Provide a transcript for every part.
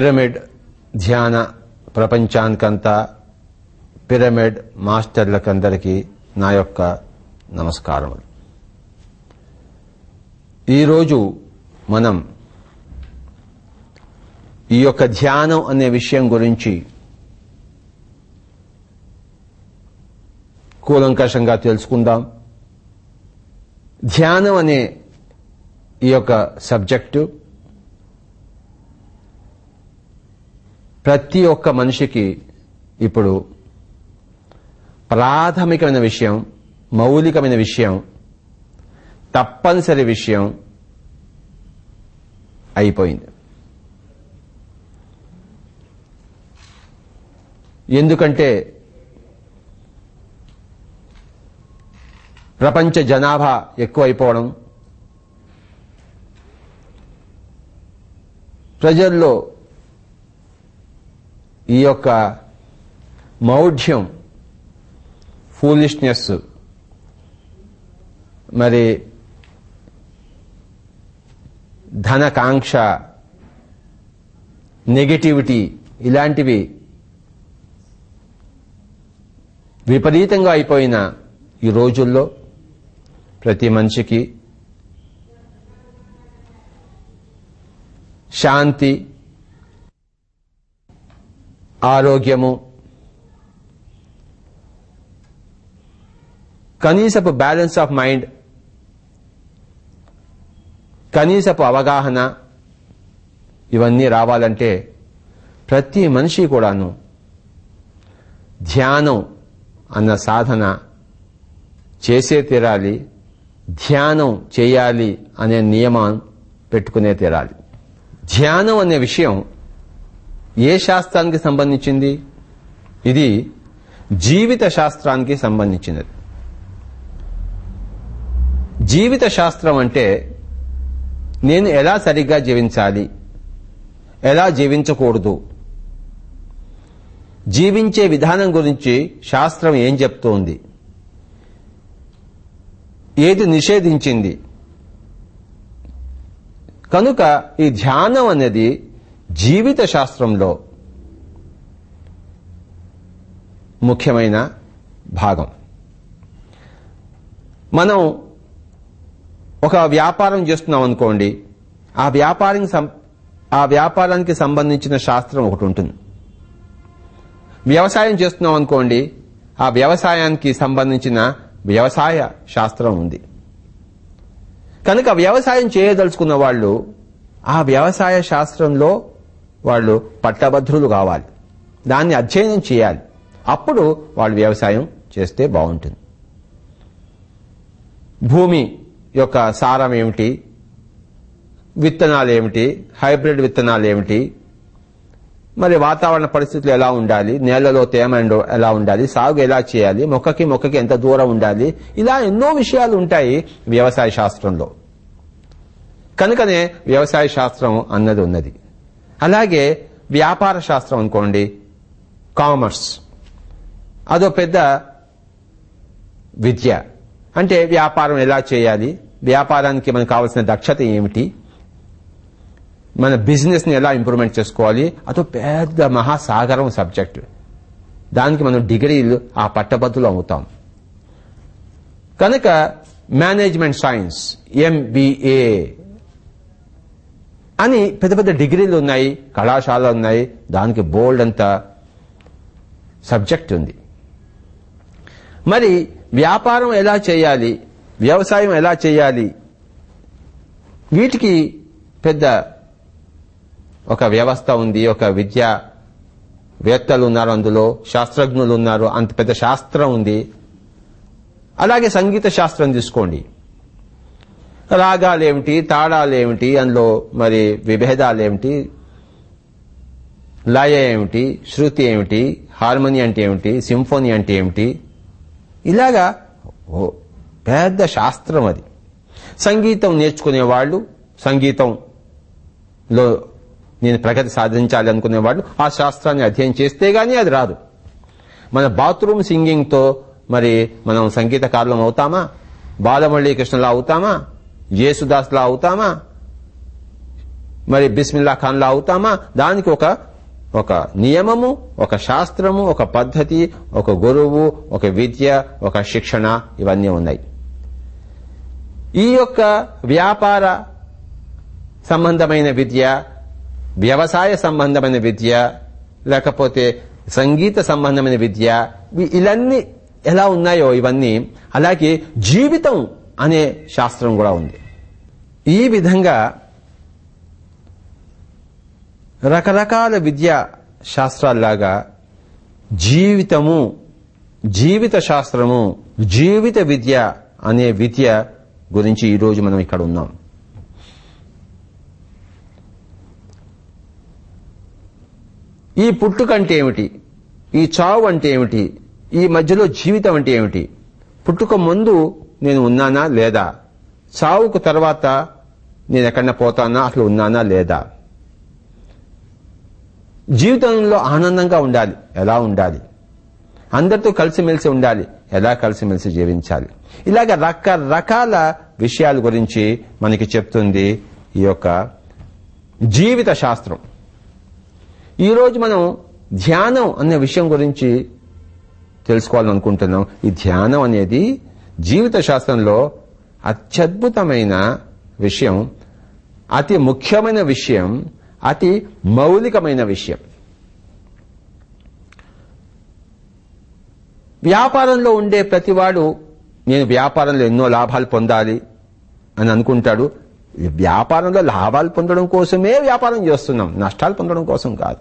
Pyramid ధ్యాన ప్రపంచానికంతా pyramid మాస్టర్లకందరికీ నా యొక్క నమస్కారములు. ఈరోజు మనం ఈ యొక్క ధ్యానం అనే విషయం గురించి కూలంకషంగా తెలుసుకుందాం. ధ్యానం అనే ఈ యొక్క సబ్జెక్టు ప్రతి ఒక్క మనిషికి ఇప్పుడు ప్రాథమికమైన విషయం మౌలికమైన విషయం తప్పనిసరి విషయం అయిపోయింది. ఎందుకంటే ప్రపంచ జనాభా ఎక్కువైపోవడం ప్రజల్లో ఈ యొక్క మౌఢ్యం ఫూలిష్నెస్ మరి ధనకాంక్ష నెగటివిటీ ఇలాంటివి విపరీతంగా అయిపోయిన ఈ రోజుల్లో ప్రతి మనిషికి. శాంతి ఆరోగ్యము. కనీసపు బ్యాలెన్స్ ఆఫ్ మైండ్. కనీసపు అవగాహన. ఇవన్నీ రావాలంటే ప్రతి మనిషి కూడాను ధ్యానం అన్న సాధన చేసే తీరాలి ధ్యానం చేయాలి అనే నియమం పెట్టుకునే తీరాలి. ధ్యానం అనే విషయం ఏ శాస్త్రానికి సంబంధించింది? ఇది జీవిత శాస్త్రానికి సంబంధించినది. జీవిత శాస్త్రం అంటే నేను ఎలా సరిగ్గా జీవించాలి? ఎలా జీవించకూడదు? జీవించే విధానం గురించి శాస్త్రం ఏం చెప్తోంది? ఏది నిషేధించింది? కనుక ఈ ధ్యానం అనేది జీవిత శాస్త్రంలో ముఖ్యమైన భాగం. మనం ఒక వ్యాపారం చేస్తున్నాం అనుకోండి ఆ వ్యాపారం ఆ వ్యాపారానికి సంబంధించిన శాస్త్రం ఒకటి ఉంటుంది. వ్యవసాయం చేస్తున్నాం అనుకోండి ఆ వ్యవసాయానికి సంబంధించిన వ్యవసాయ శాస్త్రం ఉంది. కనుక వ్యవసాయం చేయదలుచుకున్న వాళ్ళు ఆ వ్యవసాయ శాస్త్రంలో వాళ్ళు పట్టభద్రులు కావాలి. దాన్ని అధ్యయనం చేయాలి. అప్పుడు వాళ్ళు వ్యవసాయం చేస్తే బాగుంటుంది. భూమి యొక్క సారం ఏమిటి? విత్తనాలు ఏమిటి? హైబ్రిడ్ విత్తనాలు ఏమిటి? మరి వాతావరణ పరిస్థితులు ఎలా ఉండాలి? నేలలో తేమ ఎలా ఉండాలి? సాగు ఎలా చేయాలి? మొక్కకి మొక్కకి ఎంత దూరం ఉండాలి? ఇలా ఎన్నో విషయాలు ఉంటాయి వ్యవసాయ శాస్త్రంలో. కనుకనే వ్యవసాయ శాస్త్రం అన్నది ఉన్నది. అలాగే వ్యాపార శాస్త్రం అనుకోండి కామర్స్ అదో పెద్ద విద్య. అంటే వ్యాపారం ఎలా చేయాలి? వ్యాపారానికి మనకు కావాల్సిన దక్షత ఏమిటి? మన బిజినెస్ని ఎలా ఇంప్రూవ్మెంట్ చేసుకోవాలి? అదో పెద్ద మహాసాగరం సబ్జెక్ట్. దానికి మనం డిగ్రీలు ఆ పట్టబద్దులు అవుతాం. కనుక మేనేజ్మెంట్ సైన్స్ ఎంబీఏ అని పెద్ద పెద్ద డిగ్రీలు ఉన్నాయి కళాశాలలు ఉన్నాయి దానికి బోల్డ్ అంత సబ్జెక్ట్ ఉంది. మరి వ్యాపారం ఎలా చేయాలి వ్యవసాయం ఎలా చేయాలి వీటికి పెద్ద ఒక వ్యవస్థ ఉంది ఒక విద్యా వేత్తలు ఉన్నారు అందులో శాస్త్రజ్ఞులు ఉన్నారు అంత పెద్ద శాస్త్రం ఉంది. అలాగే సంగీత శాస్త్రం తీసుకోండి. రాగాలేమిటి తాళాలేమిటి అందులో మరి విభేదాలేమిటి లయ ఏమిటి శృతి ఏమిటి హార్మోని అంటే ఏమిటి సింఫోనీ అంటే ఏమిటి ఇలాగా ఓ పెద్ద శాస్త్రం అది. సంగీతం నేర్చుకునే వాళ్ళు సంగీతంలో నేను ప్రగతి సాధించాలి అనుకునే వాళ్ళు ఆ శాస్త్రాన్ని అధ్యయనం చేస్తే గానీ అది రాదు. మన బాత్రూమ్ సింగింగ్తో మరి మనం సంగీతకారులం అవుతామా? బాలమురళీ కృష్ణలా అవుతామా? యేసుదాస్లా అవుతామా? మరి బిస్మిల్లా ఖాన్లా అవుతామా? దానికి ఒక ఒక నియమము ఒక శాస్త్రము ఒక పద్ధతి ఒక గురువు ఒక విద్య ఒక శిక్షణ ఇవన్నీ ఉన్నాయి. ఈ యొక్క వ్యాపార సంబంధమైన విద్య వ్యవసాయ సంబంధమైన విద్య లేకపోతే సంగీత సంబంధమైన విద్య ఇలన్నీ ఇవన్నీ ఎలా ఉన్నాయో ఇవన్నీ అలాగే జీవితం అనే శాస్త్రం కూడా ఉంది. ఈ విధంగా రకరకాల విద్యా శాస్త్రాల్లాగా జీవితము జీవిత శాస్త్రము జీవిత విద్య అనే విద్య గురించి ఈరోజు మనం ఇక్కడ ఉన్నాం. ఈ పుట్టుక అంటే ఏమిటి? ఈ చావు అంటే ఏమిటి? ఈ మధ్యలో జీవితం అంటే ఏమిటి? పుట్టుక ముందు నేను ఉన్నానా లేదా? చావుకు తర్వాత నేను ఎక్కడన్నా పోతానా? అసలు ఉన్నానా? లేదా? జీవితంలో ఆనందంగా ఉండాలి. ఎలా ఉండాలి? అందరితో కలిసిమెలిసి ఉండాలి. ఎలా కలిసిమెలిసి జీవించాలి? ఇలాగ రకరకాల విషయాల గురించి మనకి చెప్తుంది ఈ యొక్క జీవిత శాస్త్రం. ఈరోజు మనం ధ్యానం అనే విషయం గురించి తెలుసుకోవాలనుకుంటున్నాం. ఈ ధ్యానం అనేది జీవిత శాస్త్రంలో అత్యద్భుతమైన విషయం అతి ముఖ్యమైన విషయం అతి మౌలికమైన విషయం. వ్యాపారంలో ఉండే ప్రతివాడు నేను వ్యాపారంలో ఎన్నో లాభాలు పొందాలి అని అనుకుంటాడు. వ్యాపారంలో లాభాలు పొందడం కోసమే వ్యాపారం చేస్తున్నాం. నష్టాలు పొందడం కోసం కాదు.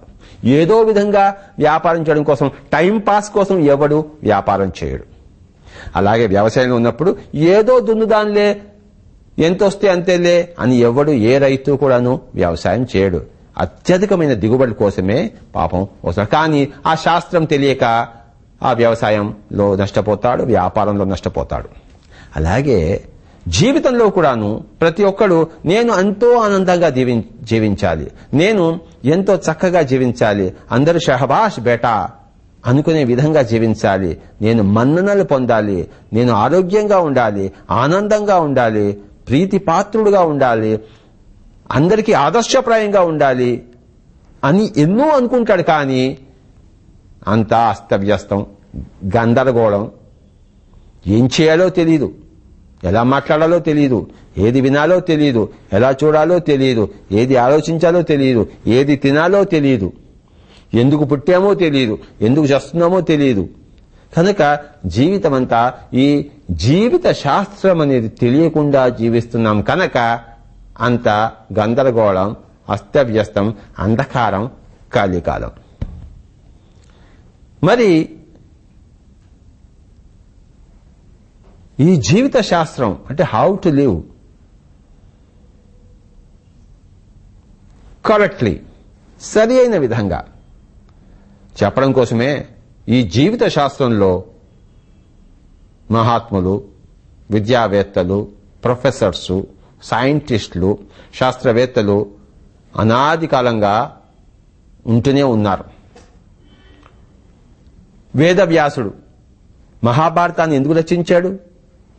ఏదో విధంగా వ్యాపారం చేయడం కోసం టైం పాస్ కోసం ఎవడు వ్యాపారం చేయడు. అలాగే వ్యవసాయంలో ఉన్నప్పుడు ఏదో దున్నుదానిలే ఎంత వస్తే అంతేలే అని ఎవడు ఏ రైతు కూడాను వ్యవసాయం చేయడు. అత్యధికమైన దిగుబడి కోసమే పాపం వస్తాడు కానీ ఆ శాస్త్రం తెలియక ఆ వ్యవసాయంలో నష్టపోతాడు వ్యాపారంలో నష్టపోతాడు. అలాగే జీవితంలో కూడాను ప్రతి ఒక్కడు నేను ఎంతో ఆనందంగా జీవించాలి. నేను ఎంతో చక్కగా జీవించాలి. అందరూ షహబాష్ బేటా అనుకునే విధంగా జీవించాలి. నేను మన్ననలు పొందాలి. నేను ఆరోగ్యంగా ఉండాలి. ఆనందంగా ఉండాలి. ప్రీతి పాత్రుడుగా ఉండాలి. అందరికీ ఆదర్శప్రాయంగా ఉండాలి అని ఎన్నో అనుకుంటాడు కానీ అంతా అస్తవ్యస్తం గందరగోళం ఏం చేయాలో తెలియదు ఎలా మాట్లాడాలో తెలియదు ఏది వినాలో తెలియదు ఎలా చూడాలో తెలియదు ఏది ఆలోచించాలో తెలియదు ఏది తినాలో తెలియదు ఎందుకు పుట్టామో తెలియదు ఎందుకు చేస్తున్నామో తెలియదు కనుక జీవితం అంతా ఈ జీవిత శాస్త్రం అనేది తెలియకుండా జీవిస్తున్నాం కనుక అంత గందరగోళం అస్తవ్యస్తం అంధకారం కలికాలం మరి ఈ జీవిత శాస్త్రం అంటే హౌ టు లివ్ కరెక్ట్లీ సరి అయిన విధంగా చెప్పడం కోసమే ఈ జీవిత శాస్త్రంలో మహాత్ములు విద్యావేత్తలు ప్రొఫెసర్సు సైంటిస్టులు శాస్త్రవేత్తలు అనాది కాలంగా ఉంటూనే ఉన్నారు. వేదవ్యాసుడు మహాభారతాన్ని ఎందుకు రచించాడు?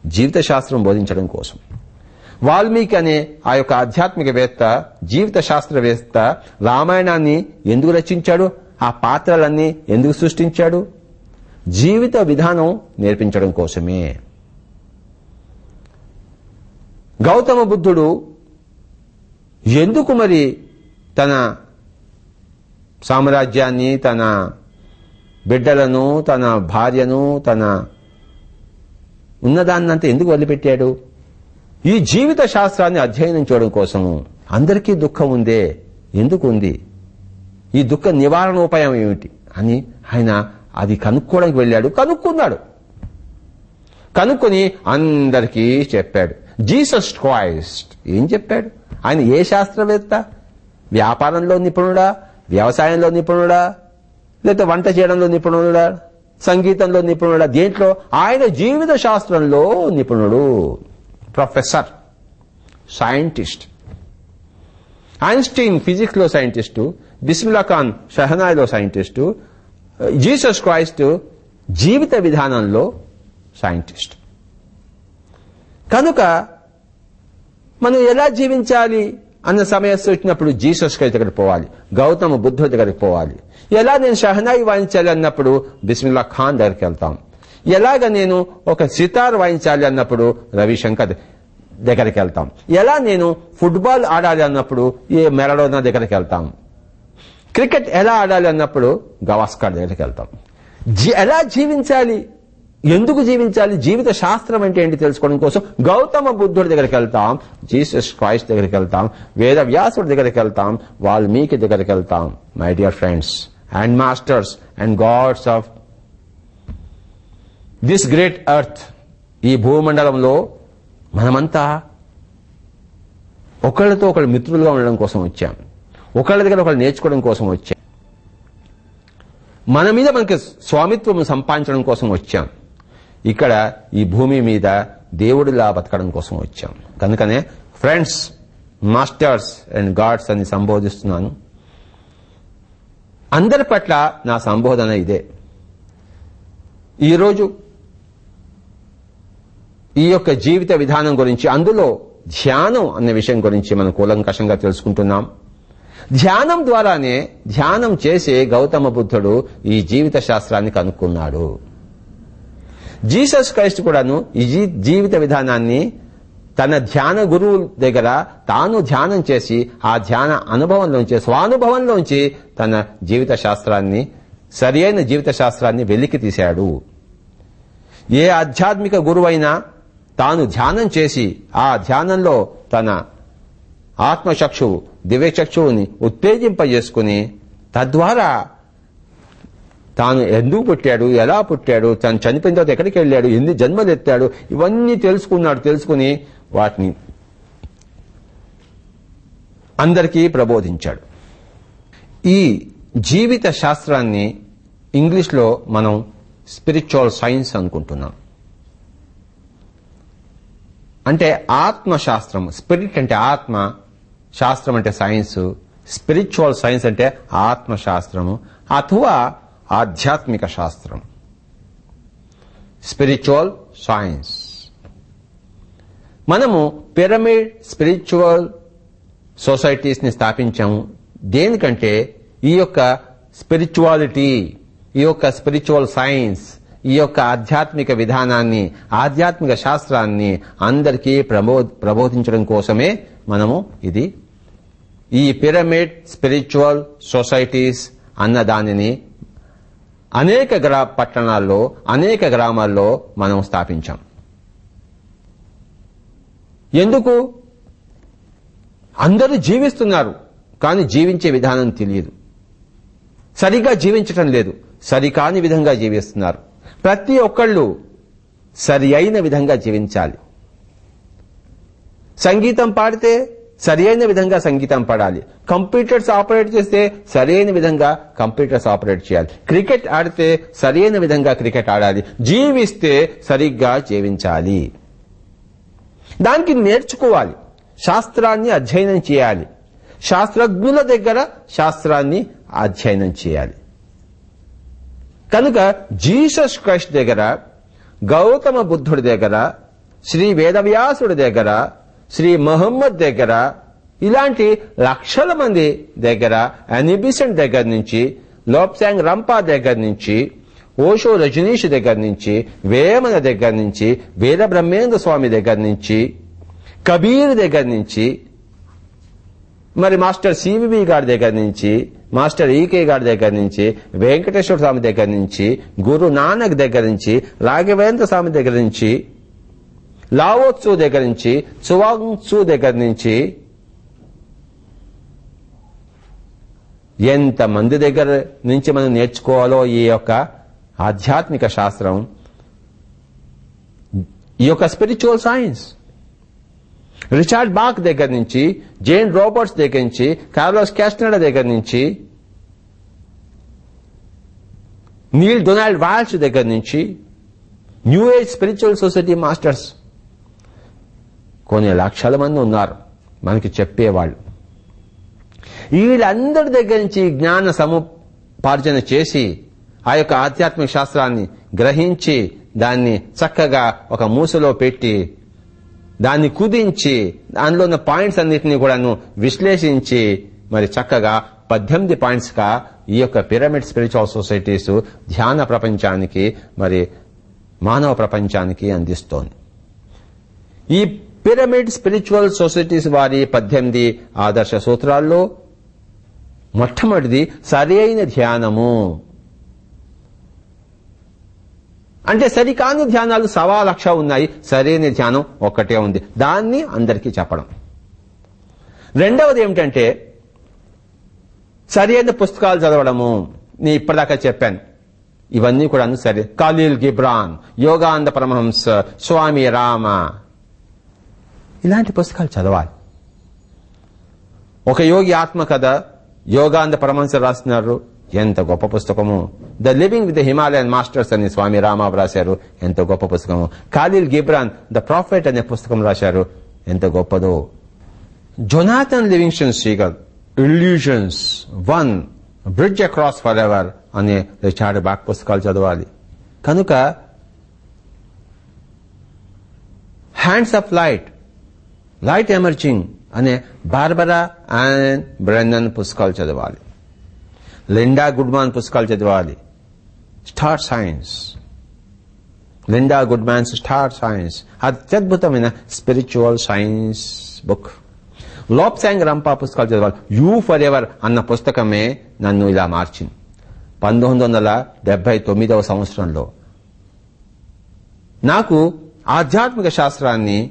జీవిత శాస్త్రం బోధించడం కోసం. వాల్మీకి అనే ఆ యొక్క ఆధ్యాత్మికవేత్త జీవిత శాస్త్రవేత్త రామాయణాన్ని ఎందుకు రచించాడు? ఆ పాత్రలన్నీ ఎందుకు సృష్టించాడు? జీవిత విధానం నేర్పించడం కోసమే. గౌతమ బుద్ధుడు ఎందుకు మరి తన సామ్రాజ్యాన్ని తన బిడ్డలను తన భార్యను తన ఉన్నదాన్నంతా ఎందుకు వదిలిపెట్టాడు? ఈ జీవిత శాస్త్రాన్ని అధ్యయనం చేయడం కోసము. అందరికీ దుఃఖం ఉందే. ఎందుకు ఉంది? ఈ దుఃఖ నివారణ ఉపాయం ఏమిటి? అని ఆయన అది కనుక్కోవడానికి వెళ్ళాడు. కనుక్కున్నాడు. కనుక్కొని అందరికీ చెప్పాడు. జీసస్ క్రైస్ట్ ఏం చెప్పాడు? ఆయన ఏ శాస్త్రవేత్త? వ్యాపారంలో నిపుణుడా? వ్యవసాయంలో నిపుణుడా? లేదా వంట చేయడంలో నిపుణుడా? సంగీతంలో నిపుణుడా? దేంట్లో? ఆయన జీవిత శాస్త్రంలో నిపుణుడు. ప్రొఫెసర్. సైంటిస్ట్. ఐన్స్టీన్ ఫిజిక్స్లో సైంటిస్టు. బిస్మిల్లా ఖాన్ షహనాయ్లో సైంటిస్టు జీసస్ క్రైస్ట్ జీవిత విధానంలో సైంటిస్ట్. కనుక మనం ఎలా జీవించాలి అన్న సమయస్సు వచ్చినప్పుడు జీసస్ క్రైస్ట్ దగ్గరికి పోవాలి గౌతమ బుద్ధు దగ్గరికి పోవాలి. ఎలా నేను షహనాయి వాయించాలి అన్నప్పుడు బిస్మిల్లా ఖాన్ దగ్గరికి వెళ్తాం. ఎలాగ నేను ఒక సితార్ వాయించాలి అన్నప్పుడు రవిశంకర్ దగ్గరికి వెళ్తాం. ఎలా నేను ఫుట్బాల్ ఆడాలి అన్నప్పుడు ఏ మెరడోనా దగ్గరికి వెళ్తాం. క్రికెట్ ఎలా ఆడాలి అన్నప్పుడు గవాస్కర్ దగ్గరికి వెళ్తాం. జీ- ఎలా జీవించాలి? ఎందుకు జీవించాలి? జీవిత శాస్త్రం అంటే ఏంటి తెలుసుకోవడం కోసం గౌతమ బుద్ధుడి దగ్గరికి వెళ్తాం జీసస్ క్రైస్ట్ దగ్గరికి వెళ్తాం వేద వ్యాసుడి దగ్గరికి వెళ్తాం వాల్మీకి దగ్గరికి వెళ్తాం. My dear friends and masters and gods of this great earth ఈ భూమండలంలో మనమంతా ఒకళ్ళతో ఒకళ్ళు మిత్రులుగా ఉండడం కోసం వచ్చాం. ఒకళ్ళ దగ్గర ఒకళ్ళు నేర్చుకోవడం కోసం వచ్చాం. మన మీద మనకి స్వామిత్వం సంపాదించడం కోసం వచ్చాం. ఇక్కడ ఈ భూమి మీద దేవుడిలా బతకడం కోసం వచ్చాం. కనుకనే ఫ్రెండ్స్ మాస్టర్స్ అండ్ గాడ్స్ అని సంబోధిస్తున్నాను. అందరి పట్ల నా సంబోధన ఇదే. ఈరోజు ఈ యొక్క జీవిత విధానం గురించి అందులో ధ్యానం అనే విషయం గురించి మనం కూలంకషంగా తెలుసుకుంటున్నాం. ధ్యానం ద్వారానే ధ్యానం చేసే గౌతమ బుద్ధుడు ఈ జీవిత శాస్త్రాన్ని కనుక్కున్నాడు జీసస్ క్రైస్ట్ కూడాను ఈ జీవిత విధానాన్ని తన ధ్యాన గురువు దగ్గర తాను ధ్యానం చేసి ఆ ధ్యాన అనుభవంలోంచి స్వానుభవంలోంచి తన జీవిత శాస్త్రాన్ని సరియైన జీవిత శాస్త్రాన్ని వెలికి తీశాడు. ఏ ఆధ్యాత్మిక గురువైనా తాను ధ్యానం చేసి ఆ ధ్యానంలో తన ఆత్మచక్షువు దివ్యచక్షువుని ఉత్తేజింపజేసుకుని తద్వారా తాను ఎందుకు పుట్టాడు ఎలా పుట్టాడు తను చనిపోయిన తర్వాత ఎక్కడికి వెళ్ళాడు ఎన్ని జన్మలు ఎత్తాడు ఇవన్నీ తెలుసుకున్నాడు తెలుసుకుని వాటిని అందరికీ ప్రబోధించాడు. ఈ జీవిత శాస్త్రాన్ని ఇంగ్లీష్లో మనం స్పిరిచువల్ సైన్స్ అనుకుంటున్నాం. అంటే ఆత్మశాస్త్రం స్పిరిట్ అంటే ఆత్మ శాస్త్రం అంటే సైన్స్ స్పిరిచువల్ సైన్స్ అంటే ఆత్మశాస్త్రము అథవా ఆధ్యాత్మిక శాస్త్రం స్పిరిచువల్ సైన్స్. మనము పిరమిడ్ స్పిరిచువల్ సొసైటీస్ని స్థాపించాము. దేనికంటే ఈ యొక్క స్పిరిచువాలిటీ ఈ యొక్క స్పిరిచువల్ సైన్స్ ఈ యొక్క ఆధ్యాత్మిక విధానాన్ని ఆధ్యాత్మిక శాస్త్రాన్ని అందరికీ ప్రబో ప్రబోధించడం కోసమే మనము ఇది. ఈ పిరమిడ్ స్పిరిచువల్ సొసైటీస్ అన్న దానిని అనేక గ్రా పట్టణాల్లో అనేక గ్రామాల్లో మనం స్థాపించాం. ఎందుకు? అందరూ జీవిస్తున్నారు కానీ జీవించే విధానం తెలియదు. సరిగా జీవించటం లేదు సరికాని విధంగా జీవిస్తున్నారు. ప్రతి ఒక్కళ్ళు సరి అయిన విధంగా జీవించాలి. సంగీతం పాడితే సరి అయిన విధంగా సంగీతం పాడాలి. కంప్యూటర్స్ ఆపరేట్ చేస్తే సరి అయిన విధంగా కంప్యూటర్స్ ఆపరేట్ చేయాలి. క్రికెట్ ఆడితే సరి అయిన విధంగా క్రికెట్ ఆడాలి. జీవిస్తే సరిగ్గా జీవించాలి. దానికి నేర్చుకోవాలి. శాస్త్రాన్ని అధ్యయనం చేయాలి. శాస్త్రజ్ఞుల దగ్గర శాస్త్రాన్ని అధ్యయనం చేయాలి. కనుక జీసస్ క్రైస్ట్ దగ్గర గౌతమ బుద్ధుడి దగ్గర శ్రీ వేదవ్యాసుడి దగ్గర శ్రీ మహమ్మద్ దగ్గర ఇలాంటి లక్షల మంది దగ్గర అనిబిసెంట్ దగ్గర నుంచి లోప్సాంగ్ రంపా దగ్గర నుంచి ఓషో రజనీష్ దగ్గర నుంచి వేమన దగ్గర నుంచి వీర బ్రహ్మేంద్ర స్వామి దగ్గర నుంచి కబీర్ దగ్గర నుంచి మరి మాస్టర్ సివిబి గారి దగ్గర నుంచి మాస్టర్ ఈకే గారి దగ్గర నుంచి వెంకటేశ్వర స్వామి దగ్గర నుంచి గురు నానక్ దగ్గర నుంచి రాఘవేంద్ర స్వామి దగ్గర నుంచి లావోత్సు దగ్గర నుంచి చువాంగ్సు దగ్గర నుంచి ఎంత మంది దగ్గర నుంచి మనం నేర్చుకోవాలో ఈ యొక్క ఆధ్యాత్మిక శాస్త్రం ఈ యొక్క స్పిరిచువల్ సైన్స్ రిచార్డ్ బాక్ దగ్గర నుంచి జేన్ రోబర్ట్స్ దగ్గర నుంచి కార్లోస్ క్యాస్టనడా దగ్గర నుంచి నీల్ డొనాల్డ్ వాల్స్ దగ్గర నుంచి new age spiritual society masters కొన్ని లక్షల మంది ఉన్నారు. మనకి చెప్పేవాళ్ళు. వీళ్ళందరి దగ్గర నుంచి జ్ఞాన సముపార్జన చేసి ఆ యొక్క ఆధ్యాత్మిక శాస్త్రాన్ని గ్రహించి దాన్ని చక్కగా ఒక మూసలో పెట్టి దాన్ని కుదించి దానిలో ఉన్న పాయింట్స్ అన్నిటినీ కూడాను విశ్లేషించి మరి చక్కగా పద్దెనిమిది పాయింట్స్గా ఈ యొక్క పిరమిడ్ స్పిరిచువల్ సొసైటీస్ ధ్యాన ప్రపంచానికి మరి మానవ ప్రపంచానికి అందిస్తోంది. ఈ పిరమిడ్ స్పిరిచువల్ సొసైటీస్ వారి పద్దెనిమిది ఆదర్శ సూత్రాల్లో మొట్టమొదటిది సరైన ధ్యానము. అంటే సరికాని ధ్యానాలు సవా లక్ష ఉన్నాయి. సరైన ధ్యానం ఒక్కటే ఉంది. దాన్ని అందరికీ చెప్పడం. రెండవది ఏమిటంటే సరైన పుస్తకాలు చదవడము. నేను ఇప్పటిదాకా చెప్పాను. ఇవన్నీ కూడా సరే. ఖలీల్ గిబ్రాన్ యోగానంద పరమహంస స్వామి రామ. ఇలాంటి పుస్తకాలు చదవాలి. ఒక యోగి ఆత్మకథ యోగానంద పరమహంస రాస్తున్నారు. ఎంత గొప్ప పుస్తకము. The living with the Himalayan masters అని స్వామి రామాబు రాశారు. ఎంత గొప్ప పుస్తకము. ఖాలిల్ గిబ్రాన్ ద ప్రాఫిట్ అనే పుస్తకం రాశారు. ఎంత గొప్పదో. Jonathan Livingston seagull illusions one bridge across forever ever అనే రిచార్డ్ బాక్ పుస్తకాలు చదవాలి. కనుక hands of light light emerging అనే బార్బరా అండ్ బ్రెన్నన్ పుస్తకాలు చదవాలి. లిండా గుడ్మాన్ పుస్తకాలు చదవాలి star signs Linda Goodman's star signs అత్యద్భుతమైన spiritual science book Lobsang Rampa పుస్తకాలు చదవాలి యూ ఫర్ ఎవర్ అన్న పుస్తకమే నన్ను ఇలా మార్చింది. పంతొమ్మిది వందల డెబ్బై తొమ్మిదవ సంవత్సరంలో. నాకు ఆధ్యాత్మిక శాస్త్రాన్ని